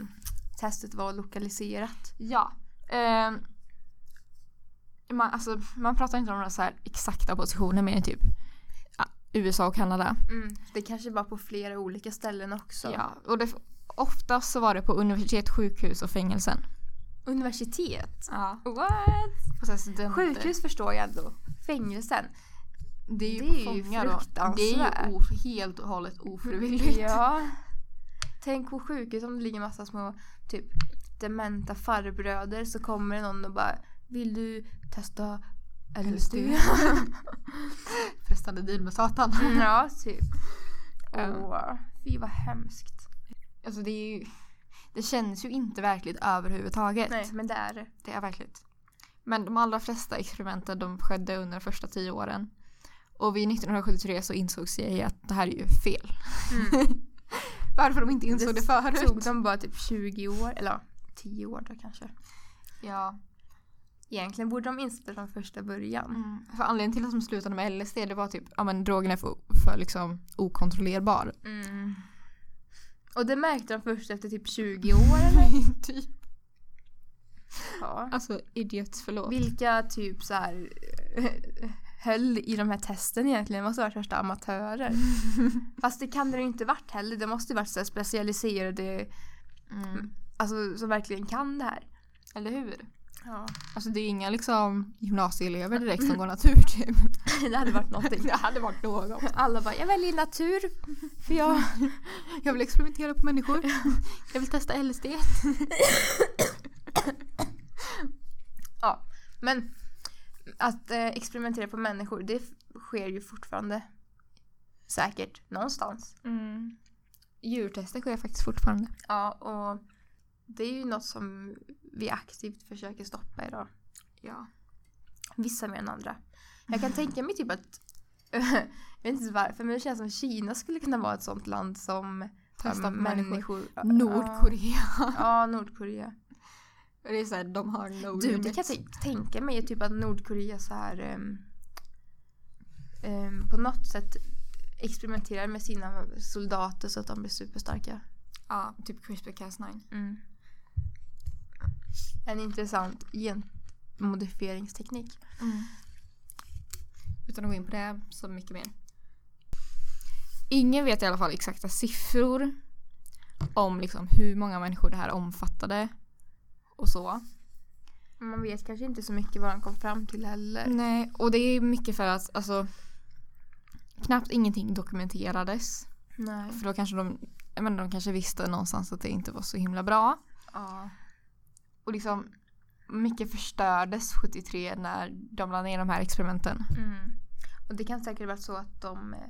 testet var lokaliserat? Ja. Eh, man, alltså, man pratar inte om några så här exakta positioner mer än typ USA och Kanada. Mm. Det kanske var på flera olika ställen också. Ja, och det, oftast så var det på universitet, sjukhus och fängelsen. Universitet? Ja. What? På så här studenter. Sjukhus förstår jag ändå. Fängelsen? Det är ju, Det är ju då. Det är ju fruktansvärt. of, helt och hållet ofrivilligt. Ja. Tänk på sjukhus om det ligger massa små typ dementa farbröder så kommer någon och bara Vill du testa LSD? Frestande deal med Satan. ja, typ. Åh, fy vad hemskt. Alltså det är ju... Det känns ju inte verkligt överhuvudtaget. Nej, men det är det. Det är verkligt. Men de allra flesta experimenten de skedde under de första tio åren. Och vid 1973 så insåg CIA att det här är ju fel. Varför de inte insåg det, förut. tog de bara typ 20 år, eller ja, 10 år då kanske. Ja. Egentligen borde de inse det från första början. Mm. För anledningen till att de slutade med LSD det var typ, ja men drogen är för, för liksom okontrollerbar. Mm. Och det märkte de först efter typ 20 år eller? typ. Ja. Alltså idiots förlåt. Vilka typ så här höll i de här testen egentligen? Det måste ha varit värsta amatörer. Fast det kan det ju inte varit heller. Det måste ju varit så specialiserade, Mm. alltså som verkligen kan det här. Eller hur? Ja. Alltså det är inga liksom gymnasieelever direkt som går natur typ. Det hade varit någonting. Det hade varit något. Alla bara, jag väljer natur. För jag... Jag vill experimentera på människor. Jag vill testa LSD. Ja, men att eh, experimentera på människor, det sker ju fortfarande. Säkert, någonstans. Mm. Djurtester sker faktiskt fortfarande. Ja, och det är ju något som vi aktivt försöker stoppa idag. Ja. Vissa mer än andra. Jag kan tänka mig typ att, jag vet inte varför, men det känns som Kina skulle kunna vara ett sånt land som Testar människor. Nordkorea. Ja, Nordkorea. Det är såhär, de har no Du, det kan jag tän- tänka mig typ att Nordkorea så här ehm, ehm, på något sätt experimenterar med sina soldater så att de blir superstarka. Ja, typ CRISPR-Cas9. Mm. En intressant genmodifieringsteknik. Utan att gå in på det så mycket mer. Ingen vet i alla fall exakta siffror om liksom hur många människor det här omfattade och så. Man vet kanske inte så mycket vad de kom fram till heller. Nej, och det är mycket för att alltså knappt ingenting dokumenterades. Nej. För då kanske de, jag menar, de kanske visste någonstans att det inte var så himla bra. Ja. Och liksom mycket förstördes 73 när de lade ner de här experimenten. Mm. Och det kan säkert vara så att de, eh,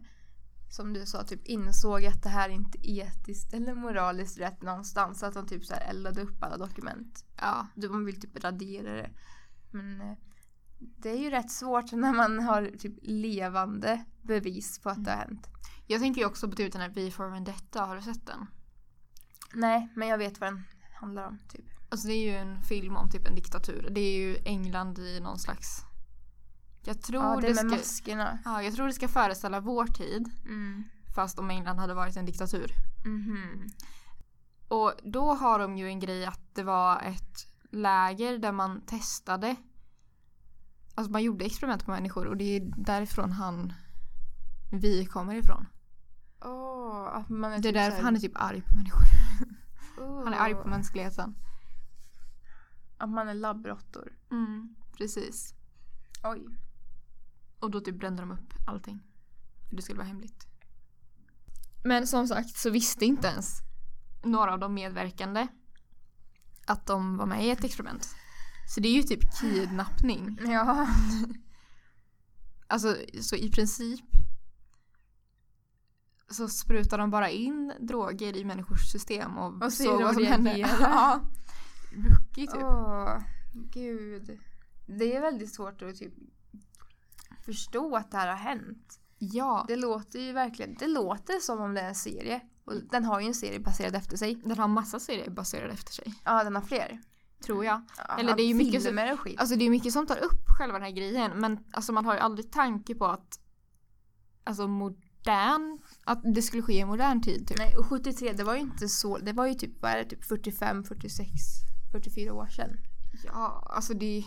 som du sa, typ insåg att det här inte är etiskt eller moraliskt rätt någonstans. Så att de typ så här eldade upp alla dokument. Ja. De vill typ radera det. Men eh, det är ju rätt svårt när man har typ levande bevis på att det har hänt. Jag tänker ju också på typ den här V for Vendetta, har du sett den? Nej, men jag vet vad den handlar om. Typ. Alltså det är ju en film om typ en diktatur. Det är ju England i någon slags... Jag tror, Ja, det det, ska, maskerna. ja, jag tror det ska föreställa vår tid. Mm. Fast om England hade varit en diktatur. Mhm. Och då har de ju en grej att det var ett läger där man testade. Alltså man gjorde experiment på människor och det är därifrån han vi kommer ifrån. Är Det är typ därför han är typ arg på människor. Han är arg på mänskligheten. Att man är labbråttor. Mm, precis. Oj. Och då typ brände de upp allting. För det skulle vara hemligt. Men som sagt så visste inte ens några av de medverkande att de var med i ett experiment. Så det är ju typ kidnappning. Ja. Alltså så i princip så sprutar de bara in droger i människors system och, Och ser såg de. Ja. Rookie typ. Åh, gud. Det är väldigt svårt att typ förstå att det här har hänt. Ja. Det låter ju verkligen, det låter som om det är en serie. Och den har ju en serie baserad efter sig. Den har massa serier baserade efter sig. Ja, den har fler. Tror jag. Ja, Eller det är ju mycket filmer och skit. Alltså det är mycket som tar upp själva den här grejen men alltså man har ju aldrig tanke på att alltså modern, att det skulle ske i modern tid typ. Nej, och 73 det var ju inte så, det var ju typ, vad är det, typ 45, 46, 44 år sedan. Ja, alltså det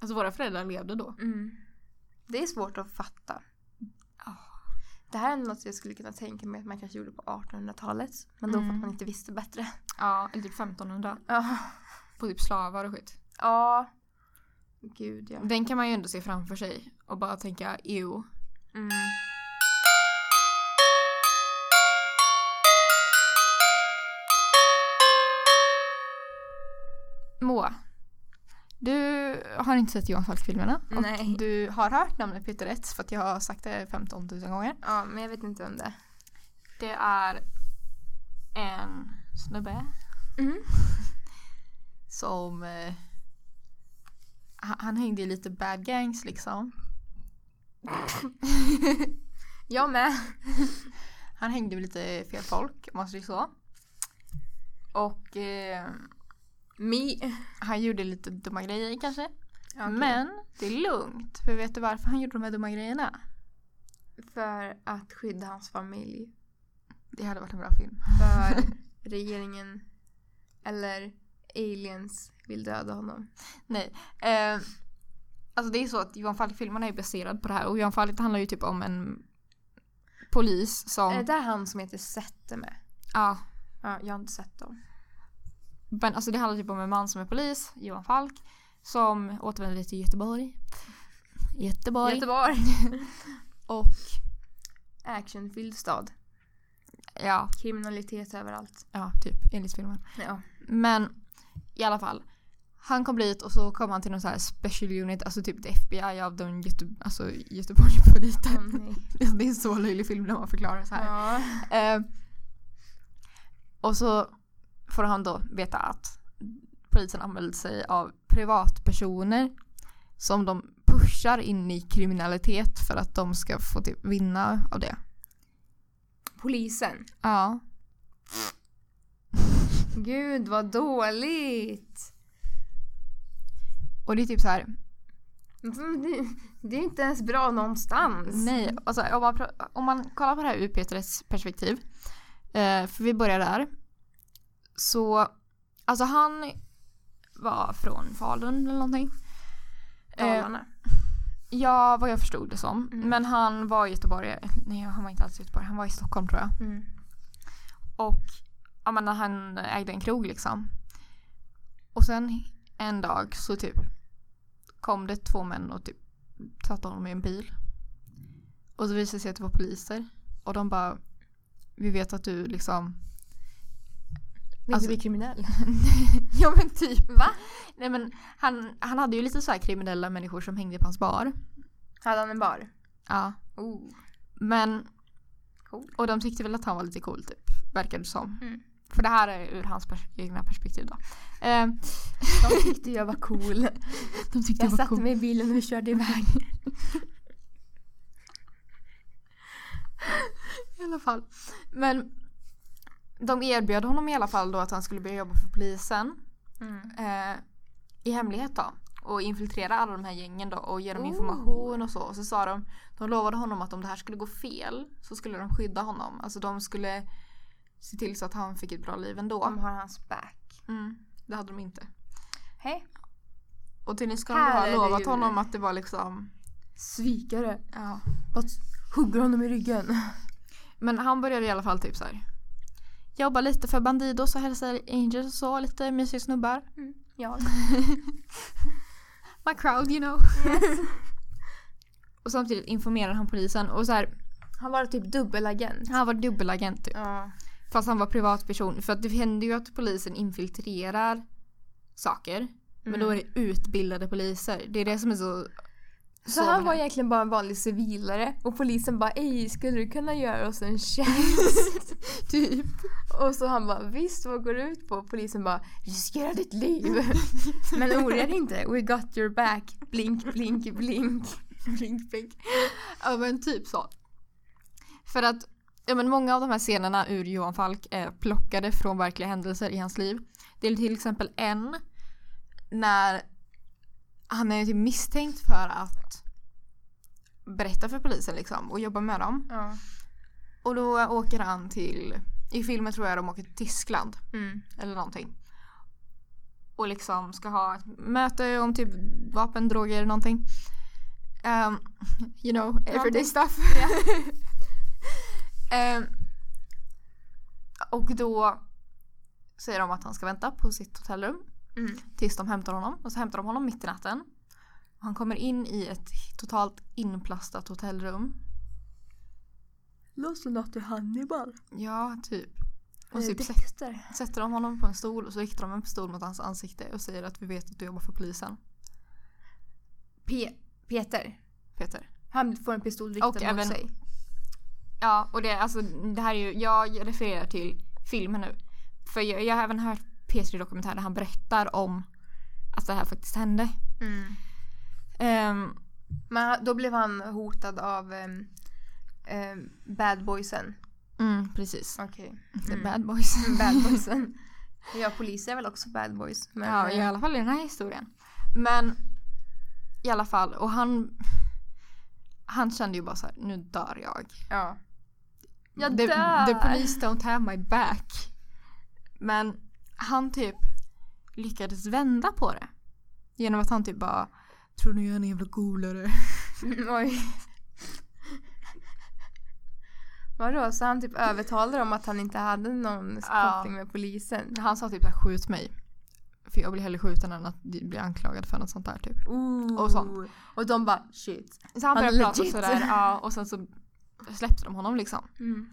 Alltså våra föräldrar levde då. Mm. Det är svårt att fatta. Det här är något jag skulle kunna tänka mig att man kanske gjorde på 1800-talet. Men då för Mm. att man inte visste bättre. Ja, eller typ 1500. Ja. På typ slavar och skit. Ja. Gud ja. Den kan man ju ändå se framför sig och bara tänka ew. Mm. Moa. Du har inte sett Johan Falk-filmerna. och Nej. Du har hört namnet Peter Rätz för att jag har sagt det 15 000 gånger. Ja, men jag vet inte om det. Det är en snubbe Mm. som eh, han, han hängde i lite bad gangs liksom. Jag med. Han hängde med lite fel folk om man säger så. Och eh, Me. han gjorde lite dumma grejer kanske. Okej. Men det är lugnt. För vet du varför han gjorde de här dumma grejerna? För att skydda hans familj. Det hade varit en bra film. För regeringen eller aliens vill döda honom. Nej. Eh, alltså det är så att Johan Falk-filmen är ju baserad på det här och Johan Falk handlar ju typ om en polis som... Är det han som heter Sette med? Ja. Ja, jag har inte sett dem. Men alltså det handlar typ om en man som är polis, Johan Falk, som återvänder till Göteborg. Göteborg. Göteborg. Och Actionfylld stad. ja, Kriminalitet överallt. ja, typ enligt filmen. Ja. Men i alla fall. Han kom dit och så kom han till någon så här special unit, alltså typ det FBI av de Göte alltså Göteborgspolisen. Nej. det är en så löjlig film när man förklarar så här. Ja. Eh, och så får han då veta att polisen använder sig av privatpersoner som de pushar in i kriminalitet för att de ska få typ vinna av det. Polisen. Ja. Gud vad dåligt. Och det är typ så här. Mm, Det, det är inte ens bra någonstans. Nej, alltså, om, man, om man kollar på det här ur Peters perspektiv. Eh, för vi börjar där. Så, alltså han var från Falun eller någonting. Eh, Dalarna. ja, vad jag förstod det som. Mm. Men han var i Göteborg. Nej, han var inte alls i Göteborg. Han var i Stockholm tror jag. Mm. Och ja, men han ägde en krog liksom. Och sen en dag så typ kom det två män och typ satte honom i en bil. Och så visade det sig att det var poliser. Och de bara Vi vet att du liksom Vill Alltså- du bli kriminell? Ja men typ. Va? Nej men han, han hade ju lite så här kriminella människor som hängde på hans bar. Hade han en bar? Ja. Oh. Men Cool. Och de tyckte väl att han var lite cool typ. Verkade det som. Mm. För det här är ur hans pers- egna perspektiv då. Eh, De tyckte jag var cool. de tyckte Jag satte mig i bilen och vi körde iväg. I alla fall. Men de erbjöd honom i alla fall då att han skulle börja jobba för polisen. Mm. Eh, I hemlighet då. Och infiltrera alla de här gängen då och ge dem information och så. Och så sa de, de lovade honom att om det här skulle gå fel så skulle de skydda honom. Alltså de skulle se till så att han fick ett bra liv ändå. De har hans back. Mm, det hade de inte. Hej. Och tydligen ska de ha lovat honom att det var liksom Svikare. Ja. Bara hugger honom i ryggen. Men han började i alla fall typ så här. Jobba lite för Bandidos och hälsa Angels och så, lite mysiga snubbar. Ja. My crowd you know. och samtidigt informerar han polisen och så här, Han var typ dubbelagent. han var dubbelagent typ. Ja. Fast han var privatperson. För att det händer ju att polisen infiltrerar saker. Men då är det utbildade poliser. Det är det som är så... Så med han var egentligen bara en vanlig civilare och polisen bara ej skulle du kunna göra oss en tjänst? typ. och så han bara visst vad går det ut på? Polisen bara riskera ditt liv. Men oroa dig inte, we got your back. Blink blink blink. blink blink. Ja men typ så. För att ja, men många av de här scenerna ur Johan Falk är plockade från verkliga händelser i hans liv. Det är till exempel en när han är typ misstänkt för att berätta för polisen liksom och jobba med dem. Ja. Och då åker han till, i filmen tror jag de åker till Tyskland Mm. eller någonting. Och liksom ska ha ett möte om typ vapen, droger, någonting. Um, you know, everyday stuff. Ehm, och då säger de att han ska vänta på sitt hotellrum Mm. tills de hämtar honom. Och så hämtar de honom mitt i natten. Och han kommer in i ett totalt inplastat hotellrum. Låter som något i Hannibal. Ja, typ. Och Eh, typ sätter Dexter. sätter de honom på en stol och så riktar de en pistol mot hans ansikte och säger att vi vet att du jobbar för polisen. Pe- Peter. Peter. Han får en pistol riktad Och mot även- sig. Ja, och det, alltså, det här är ju, jag refererar till filmen nu. För jag, jag har även hört P3 dokumentär där han berättar om att det här faktiskt hände. Mm. Ehm, Men då blev han hotad av um, um, bad boysen. mm, precis. Okej. The Mm. bad boys. Bad boysen. Ja, poliser är väl också bad boys. Men, ja, i alla fall i den här historien. Men i alla fall, och han han kände ju bara så här, nu dör jag. ja. Jag the, dör! the police don't have my back. Men han typ lyckades vända på det. Genom att han typ bara Tror ni jag är en jävla golare? Oj. Vadå, så han typ övertalade dem att han inte hade någon koppling med polisen? Han sa typ såhär skjut mig. För jag blir hellre skjuten än att bli anklagad för något sånt där typ. Ooh. Och sånt. Och de bara shit. Så han Han började prata sådär ja, och sen så släppte de honom liksom. Mm.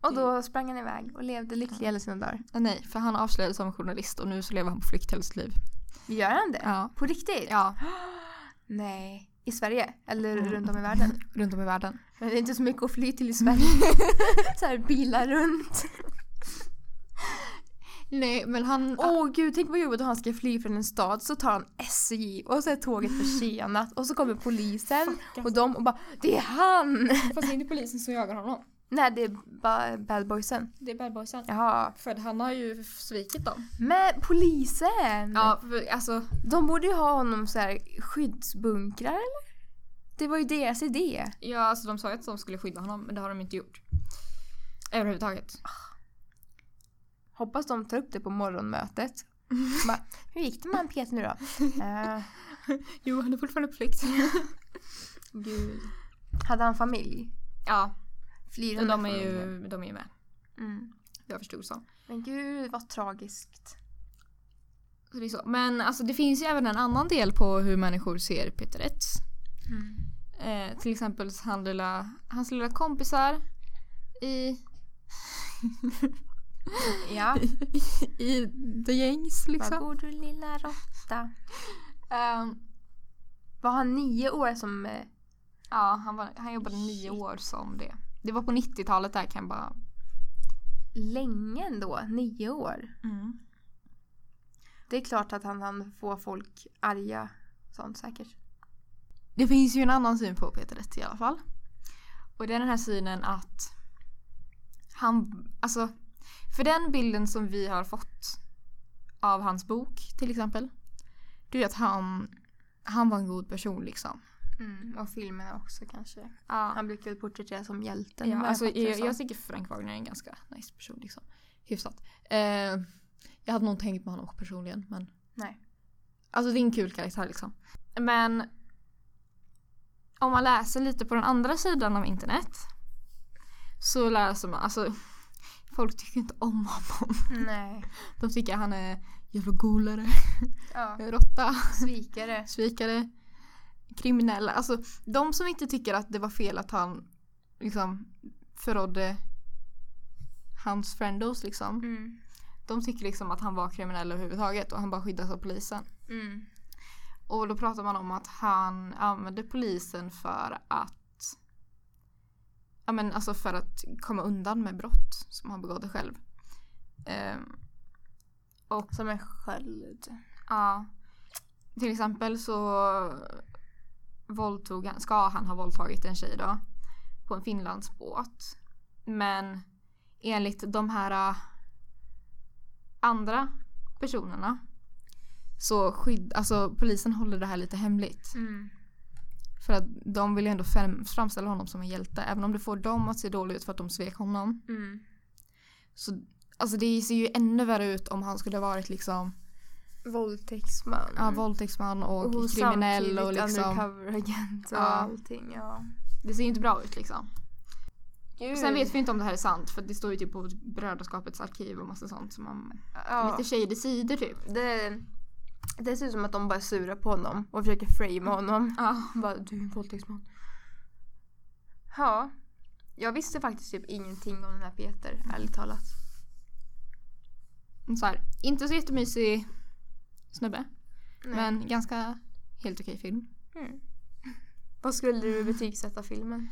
Och då sprang han iväg och levde lycklig hela sina dagar. Nej, för han avslöjades som journalist och nu så lever han på flykt hela sitt liv. Gör han det? Ja. På riktigt? Ja, Nej. I Sverige? Eller Mm. runt om i världen? runt om i världen. Men det är inte så mycket att fly till i Sverige. så här bilar runt. Nej, men han... Åh gud, tänk vad jobbigt om han ska fly från en stad så tar han SJ och så är tåget försenat och så kommer polisen och de och bara Det är han! Fast det är inte polisen som jagar honom. Nej det är bara bad boysen. Det är bad boysen. Jaha. För han har ju svikit dem. Men polisen! Ja, för, alltså. De borde ju ha honom så här skyddsbunkrar eller? Det var ju deras idé. Ja, alltså de sa ju att de skulle skydda honom men det har de inte gjort. Överhuvudtaget. Hoppas de tar upp det på morgonmötet. Bara, Hur gick det med han Peter nu då? Eh, Jo, han är fortfarande på flykt. gud. Hade han familj? ja, Flyr de är ju de är ju med. Mm. Jag förstod så. Men gud vad tragiskt. så, det är så. Men alltså det finns ju även en annan del på hur människor ser Peter Ets. Mm. Eh, till exempel han lilla, hans lilla kompisar i, Ja. i The Gängs Var liksom. bor du lilla råtta? Ehm, Var han nio år som... eh, ja, han, var, han jobbade nio år som det. Det var på 90-talet där kan jag bara... Länge ändå? Nio år? Mm. Det är klart att han hann få folk arga. Sånt säkert. Det finns ju en annan syn på Peter Rätt i alla fall. Och det är den här synen att han, alltså för den bilden som vi har fått av hans bok till exempel. Det är att han, han var en god person liksom. Mm. Och filmerna också kanske. Ja, Han brukar väl porträtteras som hjälten. ja alltså, jag, jag tycker Frank Wagner är en ganska nice person liksom. Hyfsat. Eh, jag hade nog tänkt på honom personligen men Nej. Alltså det är en kul karaktär liksom. Men om man läser lite på den andra sidan av internet så läser man, alltså folk tycker inte om honom. Nej. De tycker han är jävla golare, Ja. råtta, Svikare. svikare, kriminella. Alltså de som inte tycker att det var fel att han liksom förrådde hans friendos liksom. Mm. De tycker liksom att han var kriminell överhuvudtaget och han bara skyddas av polisen. Mm. Och då pratar man om att han använde polisen för att Ja men alltså för att komma undan med brott som han begådde själv. Ehm, och Som en sköld. ja, till exempel så våldtog han, ska han ha våldtagit en tjej då på en Finlandsbåt. Men enligt de här äh, andra personerna så skydd, alltså polisen håller det här lite hemligt. Mm. För att de vill ju ändå fram, framställa honom som en hjälte. Även om det får dem att se dåligt ut för att de svek honom. Mm. Så alltså det ser ju ännu värre ut om han skulle ha varit liksom Våldtäktsman. ja, våldtäktsman och, och kriminell och liksom. undercover agent och Ja. allting. Ja. Det ser ju inte bra ut liksom. Gud. Sen vet vi inte om det här är sant för det står ju typ på Brödraskapets arkiv och massa sånt. Så man, ja. Lite shady sidor typ. Det, det ser ut som att de bara är sura på honom och försöker frama honom. Ja. Bara, du är en våldtäktsman. Ja. Jag visste faktiskt typ ingenting om den här Peter, ärligt talat. Så här, inte så jättemysig snubbe. Nej. Men ganska helt okej film. Mm. Vad skulle du betygsätta filmen?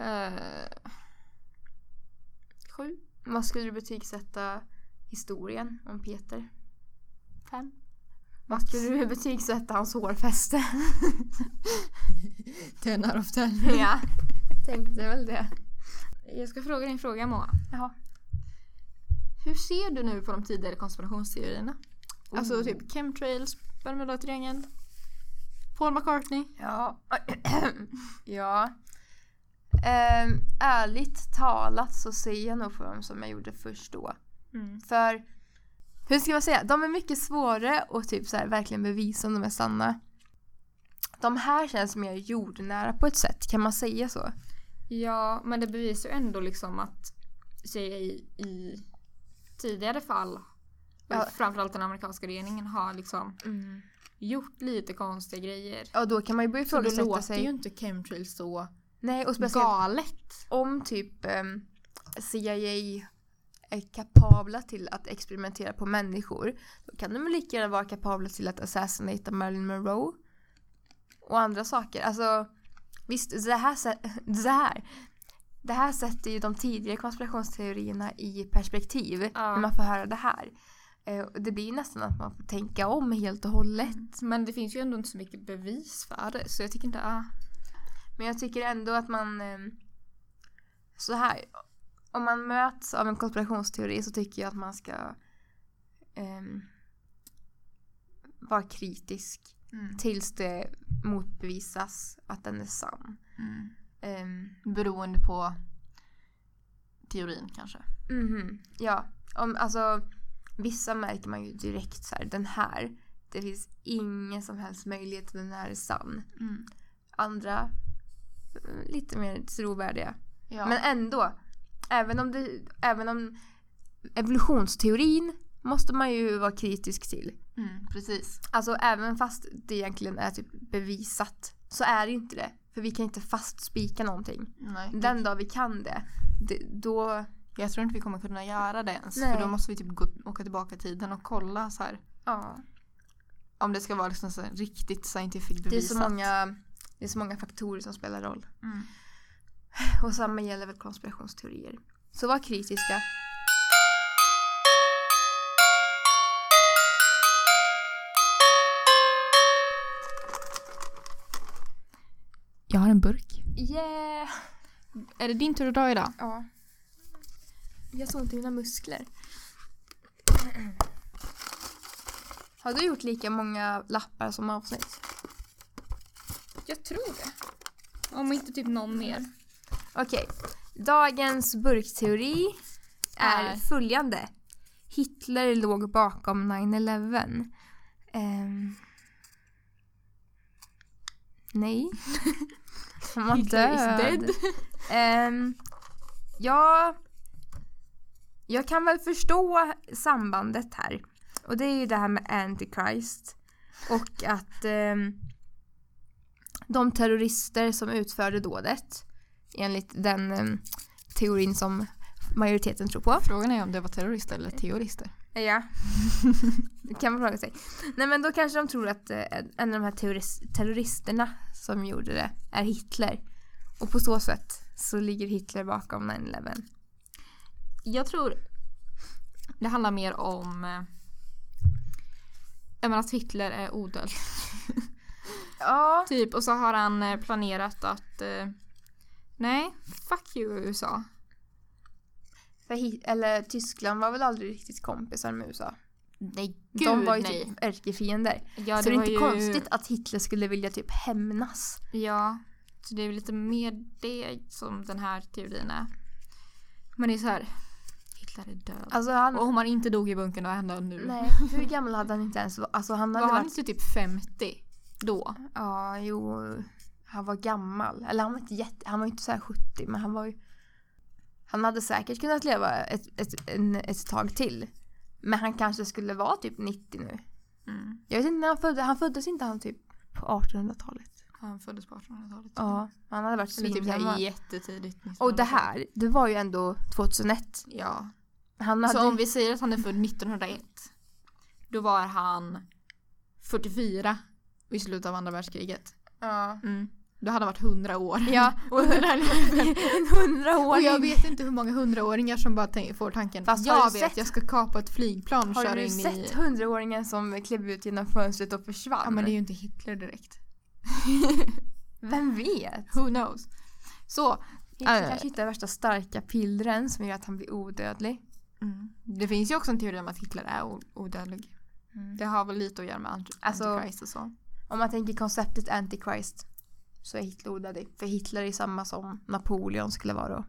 Uh, sju, Vad skulle du betygsätta historien om Peter? fem. Vad skulle du betygsätta hans hårfäste? Ten out of ten. ja, tänkte väl det. Jag ska fråga dig en fråga Moa. Jaha. Hur ser du nu på de tidigare konspirationsteorierna? Alltså Oh. typ chemtrails, Bermudatriangeln, Paul McCartney. Ja. ja. Ehm, ärligt talat så ser jag nog på dem som jag gjorde först då. Mm. För, hur ska man säga, de är mycket svårare att typ så här, verkligen bevisa om de är sanna. De här känns mer jordnära på ett sätt, kan man säga så? Ja, men det bevisar ju ändå liksom att CIA i tidigare fall, Ja. framförallt den amerikanska regeringen, har liksom gjort lite konstiga grejer. Och då kan man ju börja Så då ifrågasätta låter sig. ju inte chemtrails så Nej, och speciellt galet. om typ ehm, CIA är kapabla till att experimentera på människor då kan de lika gärna vara kapabla till att assassinata Marilyn Monroe och andra saker. Alltså visst, det här, det här, det här sätter ju de tidigare konspirationsteorierna i perspektiv Ja. när man får höra det här. Eh, Det blir ju nästan att man får tänka om helt och hållet. Men det finns ju ändå inte så mycket bevis för det, så jag tycker inte... Ah. Men jag tycker ändå att man... ehm, Så här. Om man möts av en konspirationsteori så tycker jag att man ska ehm, vara kritisk Mm. tills det motbevisas att den är sann. Mm. Ehm, Beroende på teorin kanske. mhm, ja, om, alltså vissa märker man ju direkt så här, den här, det finns ingen som helst möjlighet att den här är sann. Mm. Andra, eh, lite mer trovärdiga. Ja. Men ändå, även om, det, även om evolutionsteorin måste man ju vara kritisk till. mm, precis. Alltså även fast det egentligen är typ bevisat så är det inte det. För vi kan inte fastspika någonting. Nej. Den dag vi kan det, det då... Jag tror inte vi kommer kunna göra det ens. Nej. För då måste vi typ gå, åka tillbaka i tiden och kolla så här. Ja. Om det ska vara liksom så här riktigt scientific Det är, bevisat. så många, det är så många faktorer som spelar roll. Mm. Och samma gäller väl konspirationsteorier. Så var kritiska. Jag har en burk. Yeah! Är det din tur att dra idag? Ja. Jag har så ont i mina muskler. Har du gjort lika många lappar som avsnitt? Jag tror det. Om inte typ någon mer. Okej. Dagens burkteori är Är? följande. Hitler låg bakom 9-11. Ehm. nej. Han var Hitler is död. dead. Ehm, ja, jag kan väl förstå sambandet här. Och det är ju det här med Antichrist. Och att ehm, de terrorister som utförde dådet, enligt den ehm, teorin som majoriteten tror på. Frågan är om det var terrorister eller teorister. Ja. Det kan man fråga sig. Nej men då kanske de tror att eh, en av de här terroris- terroristerna som gjorde det är Hitler. Och på så sätt så ligger Hitler bakom 9-11. Jag tror det handlar mer om eh, jag menar att Hitler är odödlig. Ja. Typ och så har han eh, planerat att eh, nej, fuck you USA. För eller Tyskland var väl aldrig riktigt kompisar med USA. Nej de var ju nej. typ ärkefiender. Ja, så det är var inte ju- konstigt att Hitler skulle vilja typ hämnas. Ja, så det är väl lite mer det som den här teorin är. Men det är så här. Hitler är död. Alltså han... Och om han inte dog i bunkern då han nu. Nej, hur gammal hade han inte ens? Alltså han hade Var han inte typ 50 då? Ja, jo. Han var gammal. Eller han var inte jätte... Han var inte så här 70 men han var ju... Han hade säkert kunnat leva ett, ett, en, ett tag till. Men han kanske skulle vara typ 90 nu. Mm. Jag vet inte när han föddes. Han föddes inte han typ på 1800-talet. Han föddes på 1800-talet. Ja, han hade varit Eller typ svingammal. jättetidigt. Och det här, det var ju ändå 2001. Ja. Han hade... Så om vi säger att han är född 1901. Då var han 44 i slutet av andra världskriget. Ja. Mm. Då hade han varit 100 år. Ja, och en hundraåring. Och jag vet inte hur många hundraåringar som bara får tanken Fast har jag du vet sett- jag ska kapa ett flygplan och Har köra du in sett i... hundraåringen som klev ut genom fönstret och försvann? Ja men det är ju inte Hitler direkt. Vem vet? Who knows? Så, Hitler Äh. kanske hittar värsta starka pillren som gör att han blir odödlig. Mm. det finns ju också en teori om att Hitler är odödlig. Det har väl lite att göra med ant- Alltså- antichrist och så. Om man tänker konceptet antichrist så är Hitler odödlig. För Hitler är samma som Napoleon skulle vara då.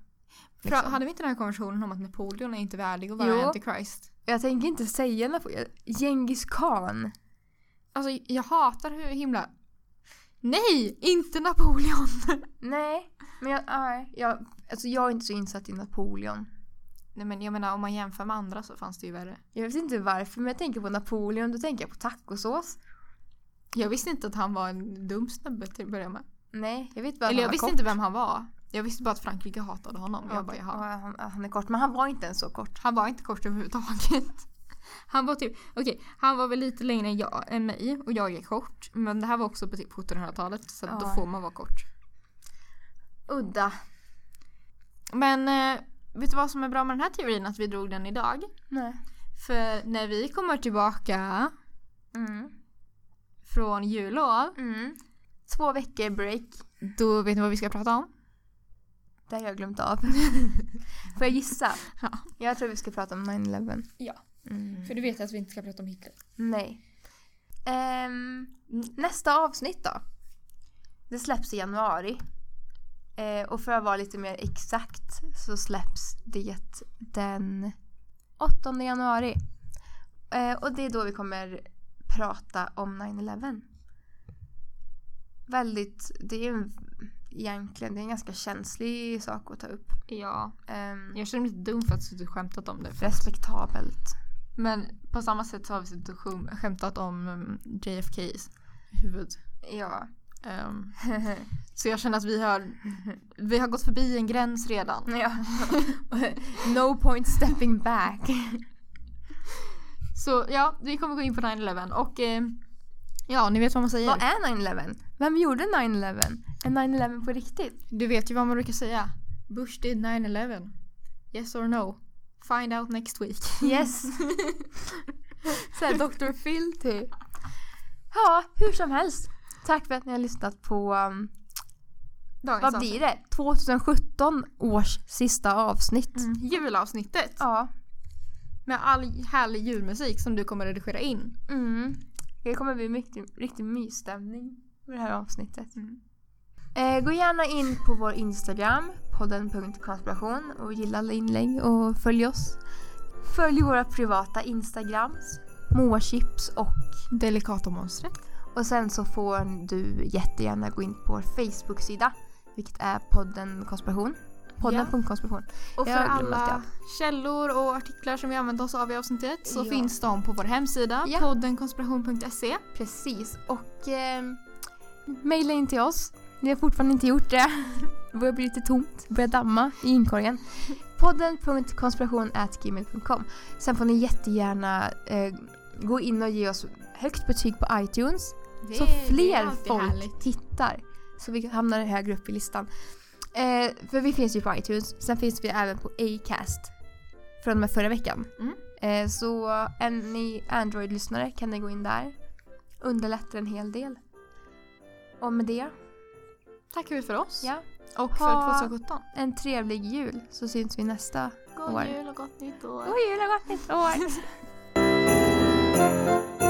För Liksom. Hade vi inte den här konversationen om att Napoleon är inte värdig att vara Jo. antichrist? Jag tänker inte säga Napoleon. Genghis khan. Alltså jag hatar hur himla... Nej! Inte Napoleon! Nej, men jag, nej, jag, alltså jag är inte så insatt i Napoleon. Nej men jag menar om man jämför med andra så fanns det ju värre. Jag vet inte varför men jag tänker på Napoleon, då tänker jag på tacosås. Jag visste inte att han var en dum snubbe till att börja med. Nej, jag vet bara Eller jag visste kort. inte vem han var. Jag visste bara att Frankrike hatade honom. Jag bara, Ja, jaha. han, han är kort, men han var inte ens så kort. Han var inte kort överhuvudtaget. Han var typ, okej, han var väl lite längre än, jag, än mig och jag är kort. Men det här var också på typ 1700-talet så att då Ja. får man vara kort. Udda. Men eh, vet du vad som är bra med den här teorin att vi drog den idag? Nej. För när vi kommer tillbaka Mm. från jullov Mm. Två veckor break. då vet ni vad vi ska prata om? Det har jag glömt av. Får jag gissa? Ja. Jag tror vi ska prata om 9-11. Ja. Mm. För du vet att vi inte ska prata om Hitler. Nej. Ehm, nästa avsnitt då? Det släpps i januari. Eh, och för att vara lite mer exakt så släpps det den 8 januari. Eh, och det är då vi kommer prata om 9-11. Väldigt, det är ju egentligen det är en ganska känslig sak att ta upp. Ja. Ehm, Jag känner mig lite dum för att du skämtat om det. respektabelt. Men på samma sätt så har vi skämtat om um, JFKs huvud. Ja. Ehm, så jag känner att vi har, vi har gått förbi en gräns redan. ja. no point stepping back. Så ja, vi kommer gå in på 9-11 och eh, ja, ni vet vad man säger. Vad är 9-11? Vem gjorde 9-11? Är 9-11 på riktigt? Du vet ju vad man brukar säga. Bush did 9-11. Yes or no? Find out next week. Yes. Såhär Dr. Phil typ. Ja, hur som helst. Tack för att ni har lyssnat på, um, Dagens vad avsnitt. blir det? 2017 års sista avsnitt. Mm, julavsnittet. Ja. Med all härlig julmusik som du kommer redigera in. Mm. Det kommer bli mycket, riktig mysstämning med det här avsnittet. Mm. Eh, gå gärna in på vår Instagram, podden.konspiration och gilla alla inlägg och följ oss. Följ våra privata Instagrams, Moachips och Delicatomonstret. Och sen så får du jättegärna gå in på vår Facebook-sida. Vilket är podden konspiration. Podden.konspiration. Och för alla källor och artiklar som vi använt oss av i avsnittet så Ja. finns de på vår hemsida Ja. poddenkonspiration.se. Precis. Och eh, mejla in till oss. Ni har fortfarande inte gjort det. Det börjar bli lite tomt. Börjar damma i inkorgen. Podden.konspiration.gmail.com Sen får ni jättegärna eh, gå in och ge oss högt betyg på iTunes. Det så fler folk härligt. hittar. Så vi hamnar högre upp i listan. Eh, för vi finns ju på iTunes. Sen finns vi även på Acast. Från och med förra veckan. Mm. Eh, så är ni Android-lyssnare kan ni gå in där. Underlättar en hel del. Och med det, Tackar vi för oss. ja, Och för Ha- 2017. en trevlig jul så syns vi nästa God år. jul och gott nytt år. God jul och gott nytt år!